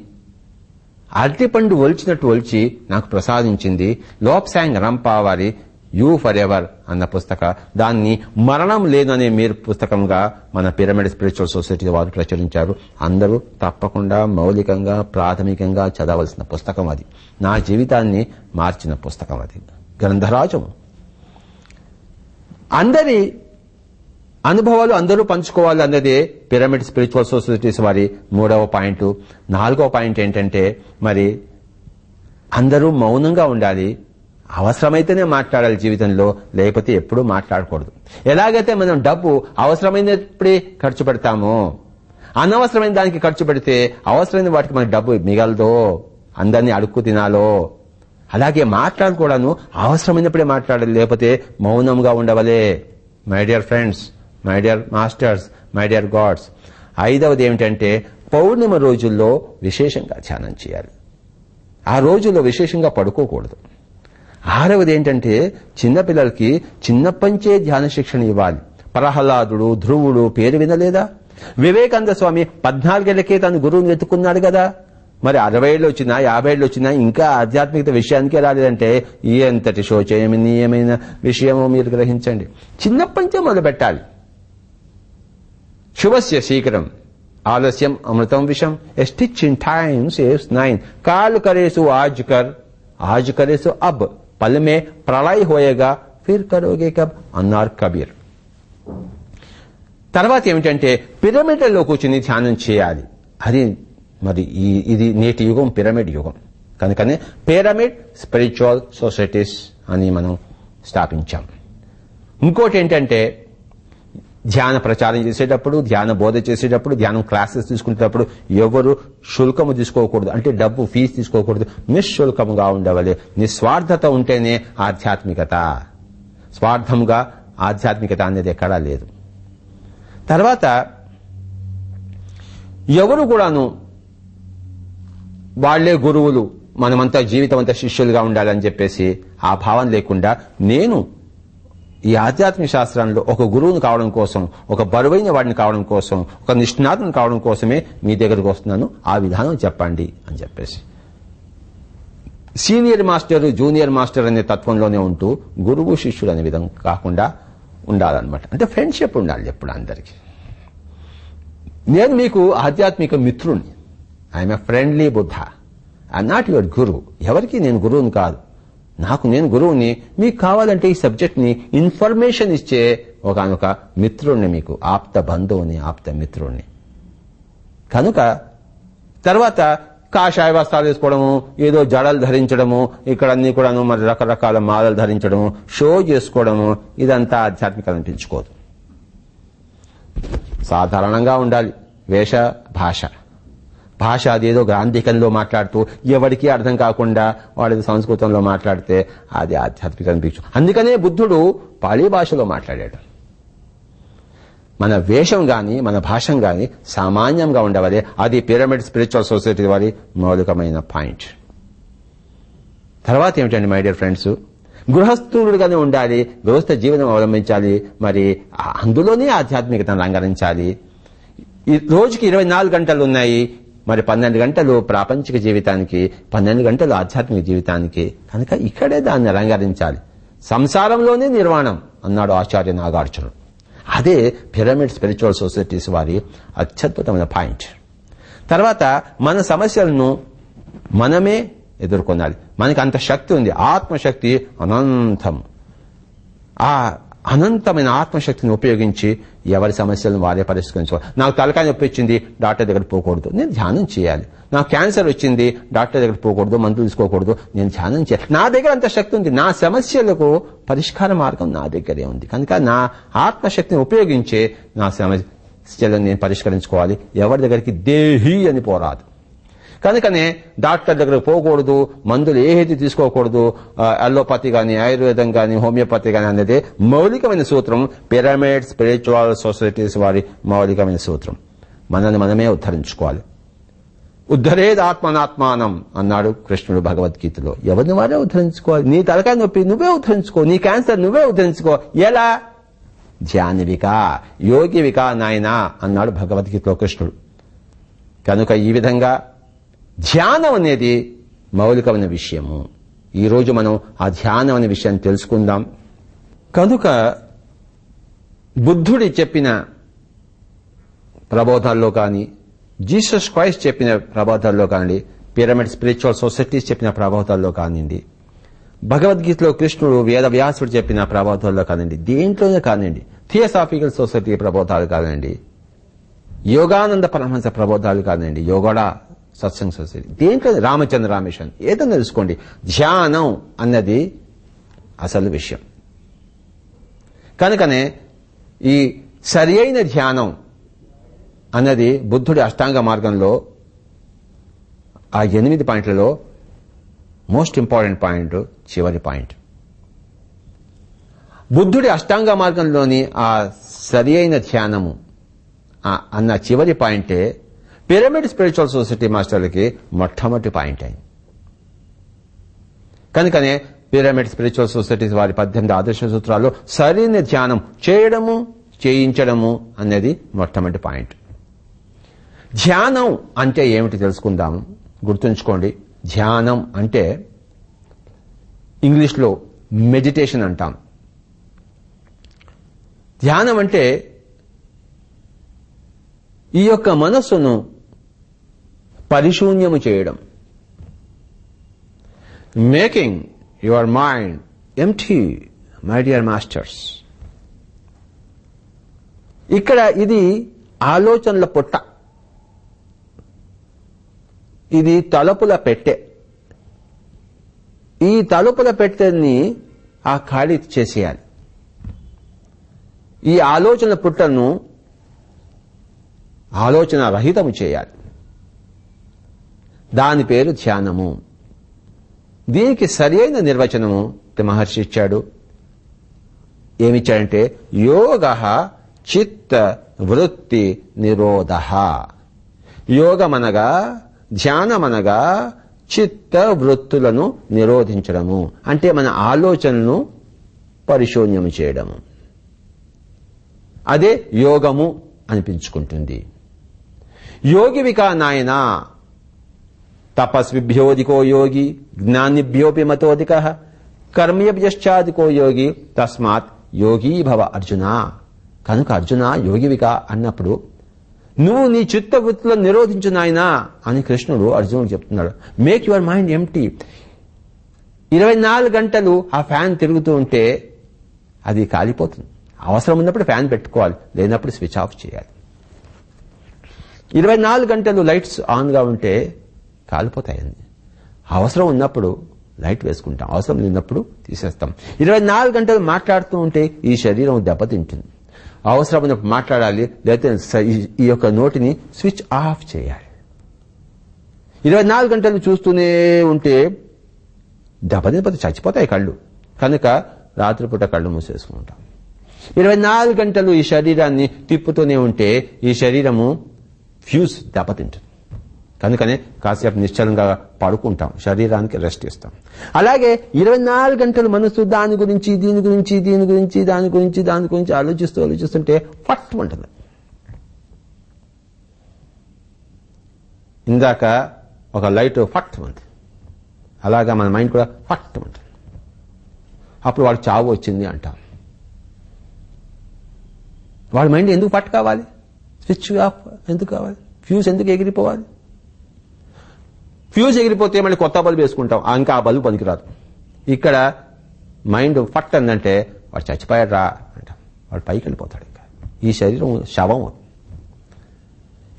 అరటిపండు ఒలిచినట్టు ఒలిచి నాకు ప్రసాదించింది లోప్సాంగ్ రంపా వారి యూ ఫర్ ఎవర్ అన్న పుస్తక. దాన్ని మరణం లేదనే మీరు పుస్తకంగా మన పిరమిడ్ స్పిరిచువల్ సొసైటీ వారు ప్రచురించారు. అందరూ తప్పకుండా మౌలికంగా ప్రాథమికంగా చదవలసిన పుస్తకం అది. నా జీవితాన్ని మార్చిన పుస్తకం అది. గ్రంథరాజం. అందరి అనుభవాలు అందరూ పంచుకోవాలి అన్నదే పిరమిడ్ స్పిరిచువల్ సొసైటీస్ వారి మూడవ పాయింట్. నాలుగవ పాయింట్ ఏంటంటే మరి అందరూ మౌనంగా ఉండాలి. అవసరమైతేనే మాట్లాడాలి జీవితంలో లేకపోతే ఎప్పుడూ మాట్లాడకూడదు. ఎలాగైతే మనం డబ్బు అవసరమైనప్పుడే ఖర్చు పెడతామో అనవసరమైన దానికి ఖర్చు పెడితే అవసరమైన వాటికి మనకి డబ్బు మిగలదో అందరినీ అడుక్కు తినాలో. అలాగే మాట్లాడుకోవడాను అవసరమైనప్పుడే మాట్లాడాలి లేకపోతే మౌనంగా ఉండవలే. My dear friends my dear masters my dear gods ఐదవది ఏమిటంటే పౌర్ణిమ రోజుల్లో విశేషంగా ధ్యానం చేయాలి. ఆ రోజుల్లో విశేషంగా పడుకోకూడదు. ఆరవది ఏంటంటే చిన్నపిల్లలకి చిన్నప్పంచే ధ్యాన శిక్షణ ఇవ్వాలి. ప్రహ్లాదుడు ధ్రువుడు పేరు వినలేదా? వివేకానంద స్వామి పద్నాలుగేళ్ళకే తన గురువుని వెతుకున్నాడు కదా. మరి అరవై ఏళ్ళు వచ్చినా యాభై ఏళ్ళు వచ్చినా ఇంకా ఆధ్యాత్మికత విషయానికే రాలేదంటే ఎంతటి శోచనీయమైన విషయమో మీరు గ్రహించండి. చిన్నప్పటించే మొదలు పెట్టాలి శుభస్య శీఘ్రం. ఆలస్యం అమృతం విషం. A stitch in time saves nine. Call కరేసు ఆజ్ కర్ ఆజ్ కరేసు అబ్. పల్ మే ప్రళయ్ హోయేగా ఫిర్ కరోగే కబ్ అన్నారు కబీర్. తర్వాత ఏమిటంటే పిరమిడ్లలో కూర్చుని ధ్యానం చేయాలి. అది మరి ఈ ఇది నేటి యుగం పిరమిడ్ యుగం. కనుకనే పిరమిడ్ స్పిరిచువల్ సొసైటీస్ అని మనం స్థాపించాం. ఇంకోటి ఏంటంటే ధ్యాన ప్రచారం చేసేటప్పుడు ధ్యాన బోధ చేసేటప్పుడు ధ్యానం క్లాసెస్ తీసుకునేటప్పుడు ఎవరు శుల్కము తీసుకోకూడదు. అంటే డబ్బు ఫీజు తీసుకోకూడదు. నిశ్శుల్కముగా ఉండవాలి. నిస్వార్థత ఉంటేనే ఆధ్యాత్మికత. స్వార్థంగా ఆధ్యాత్మికత అనేది ఎక్కడా లేదు. తర్వాత ఎవరు కూడాను వాళ్ళే గురువులు మనమంతా జీవితం అంతా శిష్యులుగా ఉండాలని చెప్పేసి ఆ భావం లేకుండా నేను ఈ ఆధ్యాత్మిక శాస్త్రంలో ఒక గురువుని కావడం కోసం ఒక బరువైన వాడిని కావడం కోసం ఒక నిష్ణాతుని కావడం కోసమే మీ దగ్గరకు వస్తున్నాను. ఆ విధానం చెప్పండి అని చెప్పేసి. సీనియర్ మాస్టర్ జూనియర్ మాస్టర్ అనే తత్వంలోనే ఉంటూ గురువు శిష్యుడు అనే విధం కాకుండా ఉండాలన్నమాట. అంటే ఫ్రెండ్షిప్ ఉండాలి ఎప్పుడు అందరికీ. నేను మీకు ఆధ్యాత్మిక మిత్రుణ్ణి. I'm a friendly Buddha. I not your గురువు. ఎవరికి నేను గురువుని కాదు. నాకు నేను గురువుని మీకు కావాలంటే ఈ సబ్జెక్ట్ని ఇన్ఫర్మేషన్ ఇచ్చే ఒకనొక మిత్రుణ్ణి మీకు ఆప్త బంధువుని ఆప్త మిత్రుణ్ణి. కనుక తర్వాత కాషాయ వస్త్రాలు వేసుకోవడము ఏదో జడలు ధరించడము ఇక్కడ అన్ని కూడాను మరి రకరకాల మాలలు ధరించడము షో చేసుకోవడము ఇదంతా ఆధ్యాత్మికత అనిపించుకోదు సాధారణంగా ఉండాలి వేష భాష. భాష అదేదో గ్రాంధికంలో మాట్లాడుతూ ఎవరికి అర్థం కాకుండా వాడి సంస్కృతంలో మాట్లాడితే అది ఆధ్యాత్మిక అనిపించు అందుకనే బుద్ధుడు పాళీ భాషలో మాట్లాడాడు. మన వేషం గాని మన భాషం గాని సామాన్యంగా ఉండవలే. అది పిరమిడ్ స్పిరిచువల్ సొసైటీ వారి మౌలికమైన పాయింట్. తర్వాత ఏమిటండి మై డియర్ ఫ్రెండ్స్? గృహస్థుడుగానే ఉండాలి గృహస్థ జీవనం అవలంబించాలి మరి అందులోనే ఆధ్యాత్మికతను రంగరించాలి రోజుకి ఇరవై నాలుగు గంటలు ఉన్నాయి. మరి పన్నెండు గంటలు ప్రాపంచిక జీవితానికి పన్నెండు గంటలు ఆధ్యాత్మిక జీవితానికి. కనుక ఇక్కడే దాన్ని అలంకరించాలి. సంసారంలోనే నిర్వాణం అన్నాడు ఆచార్య నాగార్జునుడు. అదే పిరమిడ్ స్పిరిచువల్ సొసైటీస్ వారి అత్యద్భుతమైన పాయింట్. తర్వాత మన సమస్యలను మనమే ఎదుర్కొనాలి. మనకి అంత శక్తి ఉంది. ఆత్మశక్తి అనంతం. ఆ అనంతమైన ఆత్మశక్తిని ఉపయోగించి ఎవరి సమస్యలను వారే పరిష్కరించుకోవాలి. నాకు తలకాయ నొప్పి వచ్చింది డాక్టర్ దగ్గర పోకూడదు. నేను ధ్యానం చేయాలి. నాకు క్యాన్సర్ వచ్చింది డాక్టర్ దగ్గర పోకూడదు మందులు తీసుకోకూడదు. నేను ధ్యానం చేయాలి. నా దగ్గర అంత శక్తి ఉంది. నా సమస్యలకు పరిష్కార మార్గం నా దగ్గరే ఉంది. కనుక నా ఆత్మశక్తిని ఉపయోగించే నా సమస్యలను నేను పరిష్కరించుకోవాలి. ఎవరి దగ్గరికి దేహి అని పోరాదు. కనుకనే డాక్టర్ దగ్గరకు పోకూడదు మందులు ఏది తీసుకోకూడదు అల్లోపతి గాని ఆయుర్వేదం గాని హోమియోపతి గాని అనేది మౌలికమైన సూత్రం పిరమిడ్ స్పిరిచువల్ సొసైటీస్ వారి మౌలికమైన సూత్రం. మనల్ని మనమే ఉద్ధరించుకోవాలి. ఉద్ధరేది ఆత్మనాత్మానం అన్నాడు కృష్ణుడు భగవద్గీతలో. ఎవరిని వారే ఉద్ధరించుకోవాలి? నీ తలకాయ నొప్పి నువ్వే ఉద్ధరించుకో నీ క్యాన్సర్ నువ్వే ఉద్ధరించుకో. ఎలా? ధ్యానివిక యోగివిక నాయనా అన్నాడు భగవద్గీతలో కృష్ణుడు. కనుక ఈ విధంగా ధ్యానం అనేది మౌలికమైన విషయము. ఈరోజు మనం ఆ ధ్యానం అనే విషయాన్ని తెలుసుకుందాం. కనుక బుద్ధుడి చెప్పిన ప్రబోధాల్లో కానీ జీసస్ క్రైస్ట్ చెప్పిన ప్రబోధాల్లో కానివ్వండి పిరమిడ్ స్పిరిచువల్ సొసైటీస్ చెప్పిన ప్రబోధాల్లో కానివ్వండి భగవద్గీతలో కృష్ణుడు వేద వ్యాసుడు చెప్పిన ప్రబోధాల్లో కానివ్వండి దేంట్లోనే కానివ్వండి థియోసాఫికల్ సొసైటీ ప్రబోధాలు కానివ్వండి యోగానంద పరమహంస ప్రబోధాలు కానివ్వండి యోగడా సత్సంగ్ సొసైటీ దేంట్లో రామచంద్ర రామేశ్వరం. ఏదైనా తెలుసుకోండి? ధ్యానం అన్నది అసలు విషయం. కనుకనే ఈ సరి అయిన ధ్యానం అన్నది బుద్ధుడి అష్టాంగ మార్గంలో ఆ ఎనిమిది పాయింట్లలో మోస్ట్ ఇంపార్టెంట్ పాయింట్ చివరి పాయింట్. బుద్ధుడి అష్టాంగ మార్గంలోని ఆ సరి అయిన ధ్యానము అన్న చివరి పాయింటే పిరమిడ్ స్పిరిచువల్ సొసైటీ మాస్టర్లకి మొట్టమొదటి పాయింట్ అయింది. కనుకనే పిరమిడ్ స్పిరిచువల్ సొసైటీస్ వారి పద్దెనిమిది ఆదర్శ సూత్రాల్లో సరైన ధ్యానం చేయడము చేయించడము అనేది మొట్టమొదటి పాయింట్ ధ్యానం అంటే ఏమిటి తెలుసుకుందాం? గుర్తుంచుకోండి. ధ్యానం అంటే ఇంగ్లీష్లో మెడిటేషన్ అంటాం. ధ్యానం అంటే ఈ యొక్క మనస్సును పరిశూన్యము చేయడం. Making your mind empty my dear masters ఇక్కడ ఇది ఆలోచనల పుట్ట. ఇది తలుపుల పెట్టె. ఈ తలుపుల పెట్టెని ఆ ఖాళీ చేసేయాలి. ఈ ఆలోచన పుట్టను ఆలోచన రహితము చేయాలి. దాని పేరు ధ్యానము. దీనికి సరియైన నిర్వచనము మహర్షి ఇచ్చాడు. ఏమిచ్చాడంటే యోగ చిత్త వృత్తి నిరోధ. యోగమనగా ధ్యానమనగా చిత్త వృత్తులను నిరోధించడము. అంటే మన ఆలోచనను పరిశూన్యము చేయడము. అదే యోగము అనిపించుకుంటుంది. యోగివికా నాయనా తపస్విభ్యోధికో యోగి జ్ఞానిభ్యోపి మతోధిక కర్మయభ్యశ్చాదికో యోగి తస్మాత్ యోగీ భవ అర్జున. కనుక అర్జున యోగివిక అన్నప్పుడు నువ్వు నీ చిత్త వృత్తులను నిరోధించు నాయనా అని కృష్ణుడు అర్జునుడు చెప్తున్నాడు. మేక్ యువర్ మైండ్ ఎంటీ ఇరవై నాలుగు గంటలు ఆ ఫ్యాన్ తిరుగుతూ ఉంటే అది కాలిపోతుంది. అవసరం ఉన్నప్పుడు ఫ్యాన్ పెట్టుకోవాలి. లేనప్పుడు స్విచ్ ఆఫ్ చేయాలి. ఇరవై నాలుగు గంటలు లైట్స్ ఆన్గా ఉంటే కాలిపోతాయండి అవసరం ఉన్నప్పుడు లైట్ వేసుకుంటాం. అవసరం లేనప్పుడు తీసేస్తాం. ఇరవై నాలుగు గంటలు మాట్లాడుతూ ఉంటే ఈ శరీరం దెబ్బతింటుంది. అవసరం ఉన్నప్పుడు మాట్లాడాలి లేకపోతే ఈ యొక్క నోటిని స్విచ్ ఆఫ్ చేయాలి. ఇరవై నాలుగు గంటలు చూస్తూనే ఉంటే దెబ్బతిపతి చచ్చిపోతాయి కళ్ళు. కనుక రాత్రిపూట కళ్ళు మూసేసుకుంటాం. ఇరవై నాలుగు గంటలు ఈ శరీరాన్ని తిప్పుతూనే ఉంటే ఈ శరీరము ఫ్యూజ్ దెబ్బతింటుంది. కనుకనే కాసేపు నిశ్చలంగా పడుకుంటాం. శరీరానికి రెస్ట్ ఇస్తాం. అలాగే ఇరవై నాలుగు గంటలు మనసు దాని గురించి దీని గురించి దీని గురించి దాని గురించి దాని గురించి ఆలోచిస్తూ ఆలోచిస్తుంటే ఫట్ ఉంటుంది. ఇందాక ఒక లైట్ ఫట్ ఉంది. అలాగా మన మైండ్ కూడా ఫట్ ఉంటుంది. అప్పుడు వాడు చావు వచ్చింది అంటాం. వాడి మైండ్ ఎందుకు పట్టు కావాలి? స్విచ్ ఆఫ్ ఎందుకు కావాలి? ఫ్యూజ్ ఎందుకు ఎగిరిపోవాలి? ఫ్యూజ్ ఎగిరిపోతే మళ్ళీ కొత్త బల్బు వేసుకుంటాం. ఇంకా ఆ బల్బు పనికిరాదు. ఇక్కడ మైండ్ ఫట్ అందంటే వాడు చచ్చిపోయాడు రా అంట. వాడు పైకి వెళ్ళిపోతాడు ఇంకా. ఈ శరీరం శవం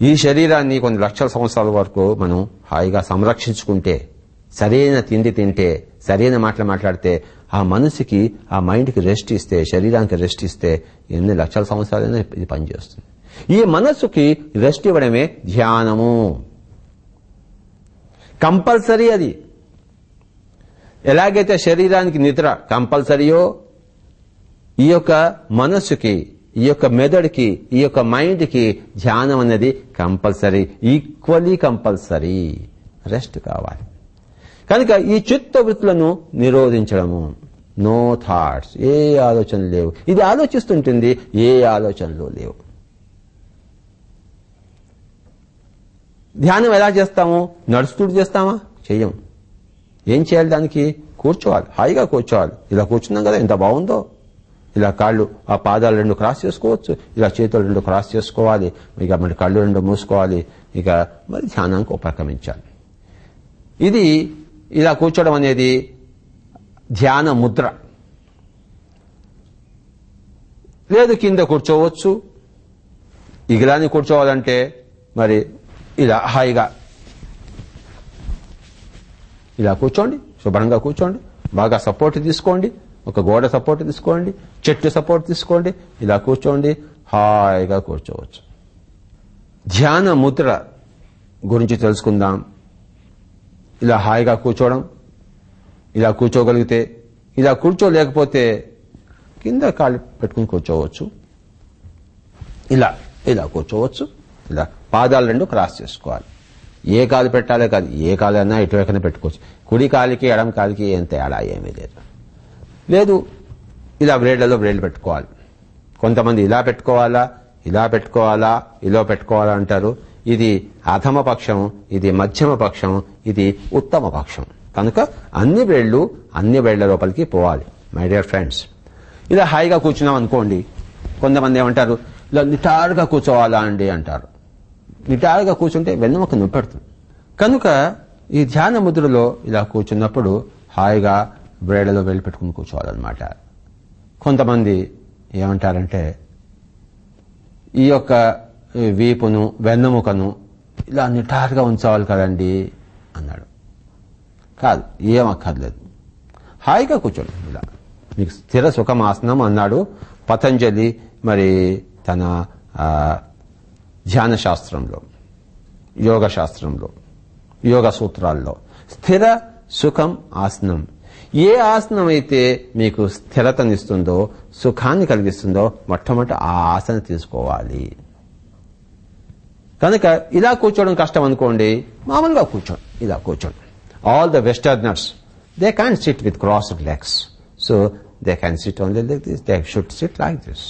ఈ శరీరాన్ని కొన్ని లక్షల సంవత్సరాల వరకు మనం హాయిగా సంరక్షించుకుంటే సరైన తిండి తింటే సరైన మాటలు మాట్లాడితే ఆ మనసుకి ఆ మైండ్కి రెస్ట్ ఇస్తే శరీరానికి రెస్ట్ ఇస్తే ఎన్ని లక్షల సంవత్సరాలైనా ఇది పనిచేస్తుంది. ఈ మనస్సుకి రెస్ట్ ఇవ్వడమే ధ్యానము. కంపల్సరీ అది. ఎలాగైతే శరీరానికి నిద్ర కంపల్సరీయో ఈ యొక్క మనస్సుకి ఈ యొక్క మెదడుకి ఈ యొక్క మైండ్కి ధ్యానం అనేది కంపల్సరీ ఈక్వలీ కంపల్సరీ. రెస్ట్ కావాలి. కనుక ఈ చిత్త వృత్తులను నిరోధించడము. No thoughts. ఏ ఆలోచనలు లేవు. ఇది ఆలోచిస్తుంటుంది ఏ ఆలోచనలు లేవు. ధ్యానం ఎలా చేస్తాము? నడుస్తూ చేస్తామా? చెయ్యం. ఏం చేయాలి దానికి? కూర్చోవాలి. హాయిగా కూర్చోవాలి. ఇలా కూర్చున్నాం కదా ఎంత బాగుందో. ఇలా కాళ్ళు ఆ పాదాలు రెండు క్రాస్ చేసుకోవచ్చు. ఇలా చేతులు రెండు క్రాస్ చేసుకోవాలి. ఇక మరి కళ్ళు రెండు మూసుకోవాలి. ఇక మరి ధ్యానానికి ఉపక్రమించాలి. ఇది ఇలా కూర్చోవడం అనేది ధ్యాన ముద్ర. లేదు కింద కూర్చోవచ్చు. ఇగిలాని కూర్చోవాలంటే మరి ఇలా హాయిగా. ఇలా కూర్చోండి శుభ్రంగా కూర్చోండి బాగా సపోర్ట్ తీసుకోండి ఒక గోడ సపోర్ట్ తీసుకోండి చెట్టు సపోర్ట్ తీసుకోండి ఇలా కూర్చోండి హాయిగా కూర్చోవచ్చు. ధ్యాన ముద్ర గురించి తెలుసుకుందాం. ఇలా హాయిగా కూర్చోవడం ఇలా కూర్చోగలిగితే ఇలా కూర్చోలేకపోతే కింద కాళ్ళు పెట్టుకుని కూర్చోవచ్చు. ఇలా ఇలా కూర్చోవచ్చు ఇలా పాదాలు రెండు క్రాస్ చేసుకోవాలి. ఏ కాలు పెట్టాలో కాదు ఏ కాలు అన్నా ఎటువైనా పెట్టుకోవచ్చు. కుడి కాలికి ఎడం కాలికి ఏం తేడా ఏమీ లేదు. లేదు ఇలా బ్రేడ్లలో బ్రేడ్లు పెట్టుకోవాలి. కొంతమంది ఇలా పెట్టుకోవాలా ఇలా పెట్టుకోవాలా ఇలా పెట్టుకోవాలా అంటారు. ఇది అధమ పక్షం ఇది మధ్యమ పక్షం ఇది ఉత్తమ పక్షం. కనుక అన్ని బ్రేడ్లు అన్ని బ్రేడ్ల లోపలికి పోవాలి మై డియర్ ఫ్రెండ్స్ ఇలా హాయిగా కూర్చున్నాం అనుకోండి కొంతమంది ఏమంటారు ఇలా నిటారుగా కూర్చోవాలా అండి అంటారు. నిటారుగా కూర్చుంటే వెన్నెముక నొప్పెడుతుంది. కనుక ఈ ధ్యాన ముద్రలో ఇలా కూర్చున్నప్పుడు హాయిగా బ్రేడలో వెళ్ళి పెట్టుకుని కూర్చోవాలన్నమాట. కొంతమంది ఏమంటారంటే ఈ యొక్క వీపును వెన్నముకను ఇలా నిటారుగా ఉంచవాలి కదండి అన్నాడు. కాదు ఏం అక్కర్లేదు. హాయిగా కూర్చోండి ఇలా. మీకు స్థిర సుఖమాసనం అన్నాడు. పతంజలి మరి తన ధ్యాన శాస్త్రంలో యోగ శాస్త్రంలో యోగ సూత్రాల్లో స్థిర సుఖం ఆసనం. ఏ ఆసనం అయితే మీకు స్థిరతనిస్తుందో సుఖాన్ని కలిగిస్తుందో మొట్టమొదటి ఆ ఆసన తీసుకోవాలి. కనుక ఇలా కూర్చోవడం కష్టం అనుకోండి మామూలుగా కూర్చోండి ఇలా కూర్చోండి. All the westerners they can sit with crossed legs so they can sit only like this they should sit like this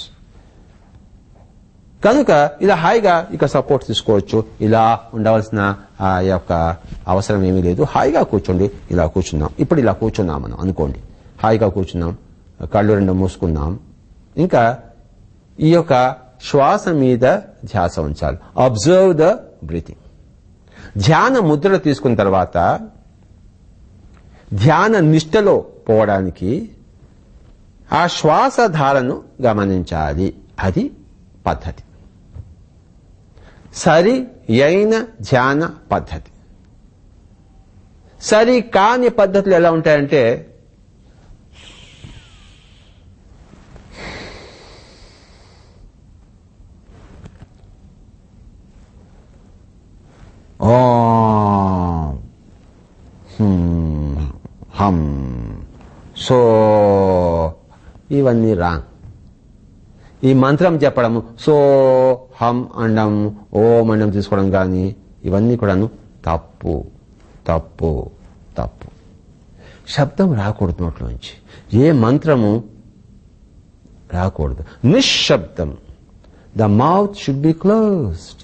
కనుక ఇలా హాయిగా ఇక సపోర్ట్ తీసుకోవచ్చు. ఇలా ఉండవలసిన ఆ యొక్క అవసరం ఏమీ లేదు. హాయిగా కూర్చోండి. ఇలా కూర్చున్నాం. ఇప్పుడు ఇలా కూర్చున్నాం మనం. అనుకోండి. హాయిగా కూర్చున్నాం. కళ్ళు రెండు మూసుకున్నాం. ఇంకా ఈ యొక్క శ్వాస మీద ధ్యాస ఉంచాలి. అబ్జర్వ్ ద బ్రీతింగ్ ధ్యాన ముద్ర తీసుకున్న తర్వాత ధ్యాన నిష్టలో పోవడానికి ఆ శ్వాసధారను గమనించాలి. అది పద్ధతి. సరి అయిన ధ్యాన పద్ధతి. సరి కాని పద్ధతులు ఎలా ఉంటాయంటే ఓ హం సో ఇవన్నీ రాంగ్. ఈ మంత్రం చెప్పడం సో హం అండం ఓం అండం తీసుకోవడం కానీ ఇవన్నీ కూడాను తప్పు తప్పు తప్పు. శబ్దం రాకూడదు నోట్లోంచి. ఏ మంత్రము రాకూడదు. నిశ్శబ్దం. The mouth should be closed.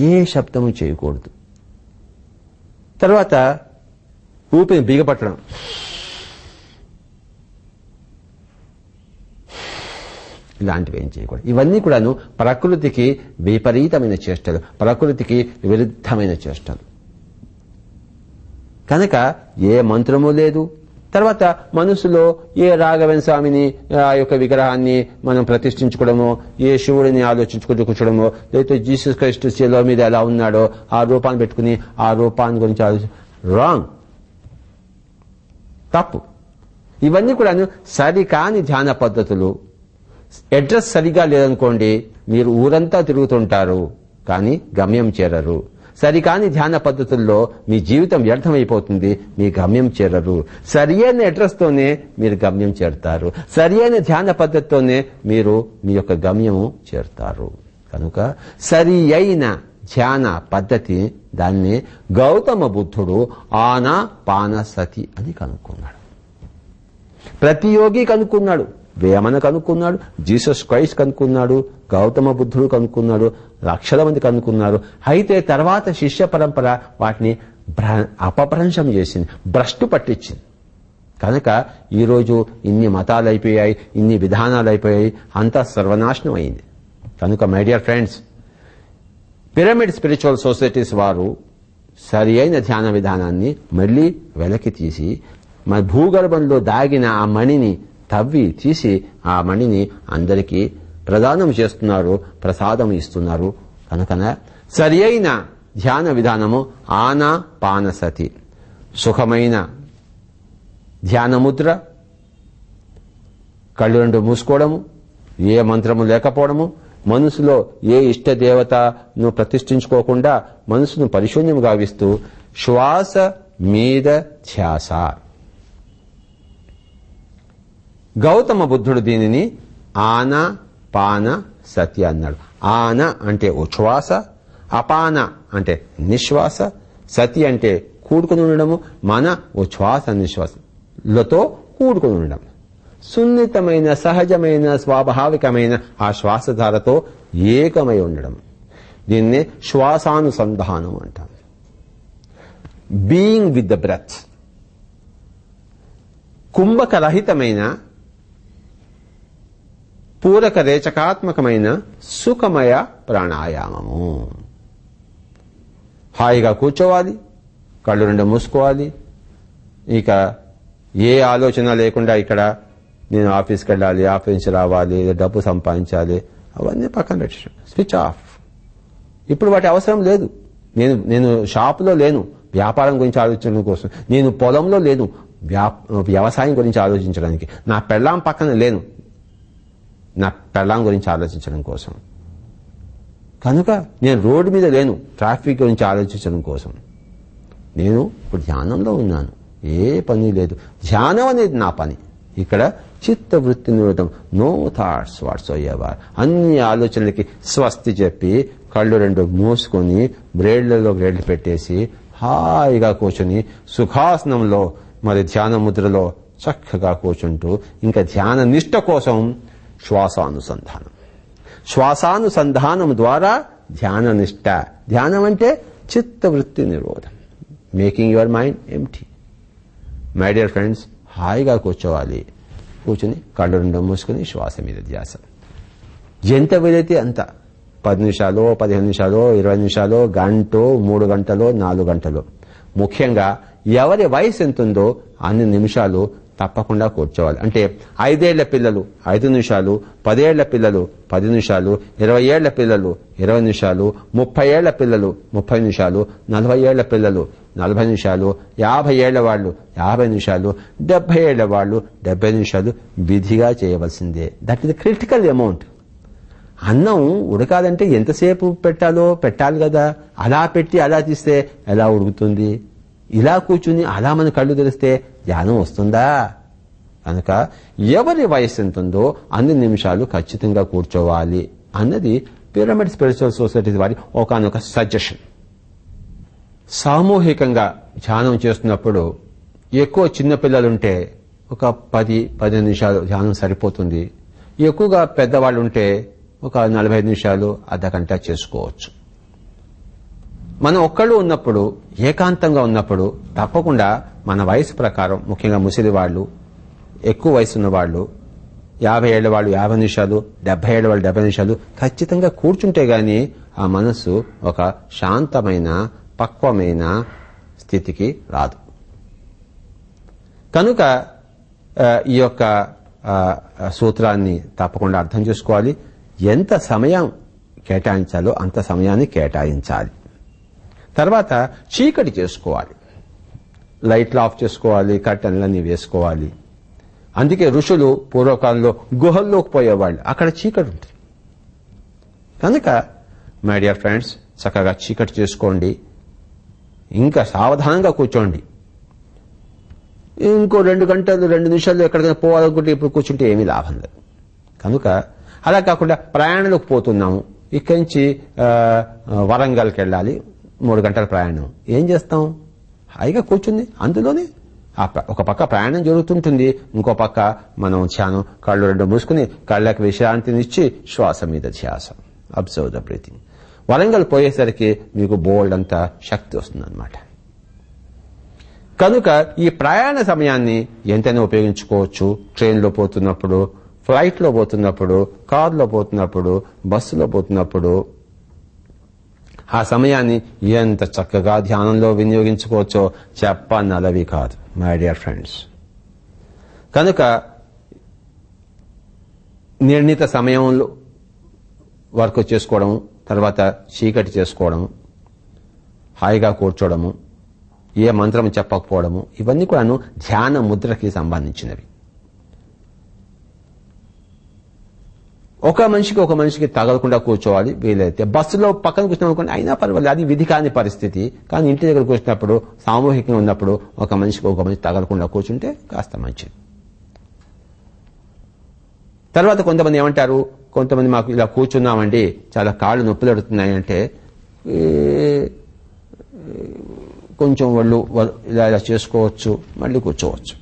ఏ శబ్దము చేయకూడదు. తర్వాత ఊపిరి బిగపట్టడం ఇలాంటివి ఏం చేయకూడదు. ఇవన్నీ కూడాను ప్రకృతికి విపరీతమైన చేష్టలు ప్రకృతికి విరుద్ధమైన చేష్టలు. కనుక ఏ మంత్రము లేదు. తర్వాత మనసులో ఏ రాఘవన్ స్వామిని ఆ యొక్క విగ్రహాన్ని మనం ప్రతిష్ఠించుకోవడమో ఏ శివుడిని ఆలోచించుకుంటూ కూర్చోడమో లేకపోతే జీసస్ క్రైస్ట్ శిలో మీద ఎలా ఉన్నాడో ఆ రూపాన్ని పెట్టుకుని ఆ రూపాన్ని గురించి ఆలోచి రాంగ్. తప్పు. ఇవన్నీ కూడాను సరికాని ధ్యాన పద్ధతులు అడ్రస్ సరిగా లేదనుకోండి మీరు ఊరంతా తిరుగుతుంటారు కానీ గమ్యం చేరరు. సరికాని ధ్యాన పద్ధతుల్లో మీ జీవితం వ్యర్థమైపోతుంది మీ గమ్యం చేరరు. సరి అయిన అడ్రస్తోనే మీరు గమ్యం చేరుతారు. సరి అయిన ధ్యాన పద్ధతితోనే మీరు మీ యొక్క గమ్యము చేరుతారు. కనుక సరి అయిన ధ్యాన పద్ధతి దాన్ని గౌతమ బుద్ధుడు ఆనా పాన సతి అని కనుక్కున్నాడు. ప్రతియోగి కనుక్కున్నాడు. వేమన కనుక్కున్నాడు జీసస్ క్రైస్ట్ కనుక్కున్నాడు గౌతమ బుద్ధుడు కనుక్కున్నాడు లక్షల మంది కనుక్కున్నారు. అయితే తర్వాత శిష్య పరంపర వాటిని అపభ్రంశం చేసింది భ్రష్టు పట్టించింది. కనుక ఈరోజు ఇన్ని మతాలు అయిపోయాయి ఇన్ని విధానాలు అయిపోయాయి అంతా సర్వనాశనం అయింది. కనుక my dear friends pyramid spiritual societies వారు సరి అయిన ధ్యాన విధానాన్ని మళ్ళీ వెలకి తీసి మన భూగర్భంలో దాగిన ఆ మణిని తవ్వి తీసి ఆ మణిని అందరికీ ప్రదానం చేస్తున్నారు ప్రసాదం ఇస్తున్నారు. కనుకన సరి అయిన ధ్యాన విధానము ఆనా పానసతి. సుఖమైన ధ్యానముద్ర కళ్ళు రెండు మూసుకోవడము ఏ మంత్రము లేకపోవడము మనసులో ఏ ఇష్ట దేవతను ప్రతిష్ఠించుకోకుండా మనసును పరిశూన్యం గావిస్తూ శ్వాస మీద ధ్యాస. గౌతమ బుద్ధుడు దీనిని ఆన పాన సతి అన్నాడు. ఆన అంటే ఉచ్ఛ్వాస అపాన అంటే నిశ్వాస సతి అంటే కూడుకుని ఉండడము మన ఉచ్ఛ్వాస నిశ్వాసలతో కూడుకుని ఉండడం. సున్నితమైన సహజమైన స్వాభావికమైన ఆ శ్వాసధారతో ఏకమై ఉండడం. దీన్నే శ్వాసానుసంధానం అంటాం బీయింగ్ విత్ ద బ్రెత్ కుంభకరహితమైన పూరక రేచకాత్మకమైన సుఖమయ ప్రాణాయామము. హాయిగా కూర్చోవాలి కళ్ళు రెండు మూసుకోవాలి. ఇక ఏ ఆలోచన లేకుండా ఇక్కడ నేను ఆఫీస్కి వెళ్ళాలి ఆఫీస్ నుంచి రావాలి డబ్బు సంపాదించాలి అవన్నీ పక్కన పెట్టి స్విచ్ ఆఫ్. ఇప్పుడు వాటి అవసరం లేదు. నేను నేను షాపులో లేను. వ్యాపారం గురించి ఆలోచించడం కోసం. నేను పొలంలో లేను. వ్యా- వ్యవసాయం గురించి ఆలోచించడానికి. నా పెళ్ళాం పక్కన లేను. నా పెళ్ళాం గురించి ఆలోచించడం కోసం. కనుక నేను రోడ్డు మీద లేను ట్రాఫిక్ గురించి ఆలోచించడం కోసం. నేను ఇప్పుడు ధ్యానంలో ఉన్నాను. ఏ పని లేదు. ధ్యానం అనేది నా పని. ఇక్కడ చిత్త వృత్తి నిరోధం నో థాట్స్ వాట్స్ ఎవర్ అన్ని ఆలోచనలకి స్వస్తి చెప్పి కళ్ళు రెండు మూసుకొని బ్రేడ్లలో బ్రేడ్లు పెట్టేసి హాయిగా కూర్చొని సుఖాసనంలో మరి ధ్యాన ముద్రలో చక్కగా కూర్చుంటూ ఇంకా ధ్యాన నిష్ట కోసం శ్వాసానుసంధానం. శ్వాసానుసంధానం ద్వారా ధ్యాన నిష్ట ధ్యానం అంటే చిత్తవృత్తి నిరోధం. Making your mind empty my dear friends హాయిగా కూర్చోవాలి. కూర్చుని కళ్ళు రెండు మూసుకుని శ్వాస మీద ధ్యాస. ఎంత వీలైతే అంత. పది నిమిషాలు పదిహేను నిమిషాలు ఇరవై నిమిషాలు గంటో మూడు గంటలో నాలుగు గంటలు. ముఖ్యంగా ఎవరి వయసు ఎంత ఉందో అన్ని నిమిషాలు తప్పకుండా కూర్చోవాలి. అంటే ఐదేళ్ళ పిల్లలు ఐదు నిమిషాలు పదేళ్ళ పిల్లలు పది నిమిషాలు ఇరవై ఏళ్ళ పిల్లలు ఇరవై నిమిషాలు ముప్పై ఏళ్ళ పిల్లలు ముప్పై నిమిషాలు నలభై ఏళ్ళ పిల్లలు నలభై నిమిషాలు యాభై ఏళ్ళ వాళ్ళు యాభై నిమిషాలు డెబ్బై ఏళ్ళ వాళ్ళు డెబ్బై నిమిషాలు విధిగా చేయవలసిందే. దట్ ఇస్ క్రిటికల్ అమౌంట్ అన్నం ఉడకాలంటే ఎంతసేపు పెట్టాలో పెట్టాలి కదా. అలా పెట్టి అలా తీస్తే ఎలా ఉడుకుతుంది? ఇలా కూర్చుని అలా మన కళ్ళు తెరిస్తే ధ్యానం వస్తుందా? కనుక ఎవరి వయసు ఎంత ఉందో అన్ని నిమిషాలు ఖచ్చితంగా కూర్చోవాలి అన్నది పిరమిడ్ స్పిరిచువల్ సొసైటీ వారి ఒకనొక సజెషన్ సామూహికంగా ధ్యానం చేస్తున్నప్పుడు ఎక్కువ చిన్నపిల్లలుంటే ఒక పది పదిహేను నిమిషాలు ధ్యానం సరిపోతుంది. ఎక్కువగా పెద్దవాళ్ళు ఉంటే ఒక నలభై నిమిషాలు అర్ధగంట చేసుకోవచ్చు. మనం ఒక్కళ్ళు ఉన్నప్పుడు ఏకాంతంగా ఉన్నప్పుడు తప్పకుండా మన వయసు ప్రకారం ముఖ్యంగా ముసిలి వాళ్ళు ఎక్కువ వయసు ఉన్న వాళ్ళు యాభై ఏళ్ళ వాళ్ళు యాభై నిమిషాలు డెబ్బై ఏళ్ళ వాళ్ళు డెబ్బై నిమిషాలు ఖచ్చితంగా కూర్చుంటే గాని ఆ మనస్సు ఒక శాంతమైన పక్వమైన స్థితికి రాదు. కనుక ఈ యొక్క సూత్రాన్ని తప్పకుండా అర్థం చేసుకోవాలి. ఎంత సమయం కేటాయించాలో అంత సమయాన్ని కేటాయించాలి. తర్వాత చీకటి చేసుకోవాలి. లైట్లు ఆఫ్ చేసుకోవాలి కర్టన్లన్నీ వేసుకోవాలి. అందుకే ఋషులు పూర్వకాలంలో గుహల్లోకి పోయేవాళ్ళు. అక్కడ చీకటి ఉంటుంది. కనుక మై డియర్ ఫ్రెండ్స్ చక్కగా చీకటి చేసుకోండి. ఇంకా సావధానంగా కూర్చోండి. ఇంకో రెండు గంటలు రెండు నిమిషాలు ఎక్కడికైనా పోవాలనుకుంటే ఇప్పుడు కూర్చుంటే ఏమీ లాభం లేదు. కనుక అలా కాకుండా ప్రయాణంలోకి పోతున్నాము. ఇక్కడి నుంచి వరంగల్కి వెళ్ళాలి. మూడు గంటల ప్రయాణం. ఏం చేస్తాం? హాయిగా కూర్చుంది. అందులోనే ఆ ప- ఒక పక్క ప్రయాణం జరుగుతుంటుంది. ఇంకో పక్క మనం ధ్యానం కళ్ళు రెండు మూసుకుని కళ్ళకి విశ్రాంతినిచ్చి శ్వాస మీద ధ్యాస. అబ్జర్వ్ ద బ్రీతింగ్ వరంగల్ పోయేసరికి మీకు బోల్డ్ అంతా శక్తి వస్తుందన్నమాట. కనుక ఈ ప్రయాణ సమయాన్ని ఎంతైనా ఉపయోగించుకోవచ్చు. ట్రైన్లో పోతున్నప్పుడు ఫ్లైట్లో పోతున్నప్పుడు కార్లో పోతున్నప్పుడు బస్సులో పోతున్నప్పుడు. ఆ సమయాన్ని ఎంత చక్కగా ధ్యానంలో వినియోగించుకోవచ్చో చెప్పనలవి కాదు మై డియర్ ఫ్రెండ్స్ కనుక నిర్ణీత సమయంలో వర్క్ చేసుకోవడం తర్వాత చీకటి చేసుకోవడం హాయిగా కూర్చోవడము ఏ మంత్రం చెప్పకపోవడము ఇవన్నీ కూడాను ధ్యాన ముద్రకి సంబంధించినవి. ఒక మనిషికి ఒక మనిషికి తగలకుండా కూర్చోవాలి వీలైతే. బస్సులో పక్కన కూర్చున్నాం అనుకోండి అయినా పర్వాలేదు అది విధి కాని పరిస్థితి. కానీ ఇంటి దగ్గర కూర్చున్నప్పుడు సామూహికంగా ఉన్నప్పుడు ఒక మనిషికి ఒక మనిషి తగలకుండా కూర్చుంటే కాస్త మంచిది. తర్వాత కొంతమంది ఏమంటారు కొంతమంది మాకు ఇలా కూర్చున్నామండి చాలా కాళ్ళు నొప్పులు పెడుతున్నాయి అంటే కొంచెం వాళ్ళు వాళ్ళు ఇలా ఇలా చేసుకోవచ్చు మళ్ళీ కూర్చోవచ్చు.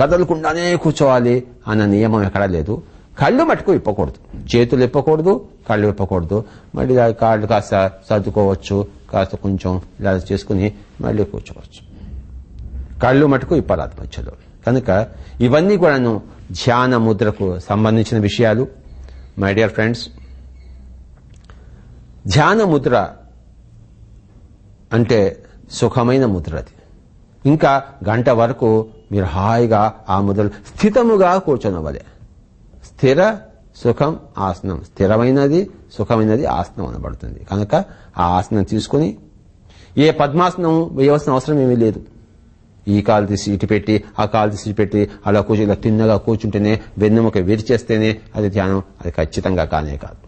కదలకుండానే కూర్చోవాలి అన్న నియమం ఎక్కడా లేదు. కళ్ళు మటుకు ఇప్పకూడదు చేతులు ఇప్పకూడదు కళ్ళు ఇప్పకూడదు మళ్ళీ కాళ్ళు కాస్త సర్దుకోవచ్చు కాస్త కొంచెం ఇలా చేసుకుని మళ్ళీ కూర్చోవచ్చు. కళ్ళు మటుకు ఇప్పరాదు మధ్యలో. కనుక ఇవన్నీ కూడాను ధ్యాన ముద్రకు సంబంధించిన విషయాలు. మై డియర్ ఫ్రెండ్స్ ధ్యాన ముద్ర అంటే సుఖమైన ముద్ర అది. ఇంకా గంట వరకు మీరు హాయిగా ఆ ముద్రలు స్థితముగా కూర్చొనవలే. స్థిర సుఖం ఆసనం. స్థిరమైనది సుఖమైనది ఆసనం అనబడుతుంది. కనుక ఆ ఆసనం తీసుకుని ఏ పద్మాసనం వేయవలసిన అవసరం ఏమీ లేదు. ఈ కాలు తీసి ఇటు పెట్టి ఆ కాలు తీసి ఇటు పెట్టి అలా కూర్చు ఇలా తిన్నగా కూర్చుంటేనే వెన్నెముక విరిచేస్తేనే అది ధ్యానం అది ఖచ్చితంగా కానే కాదు.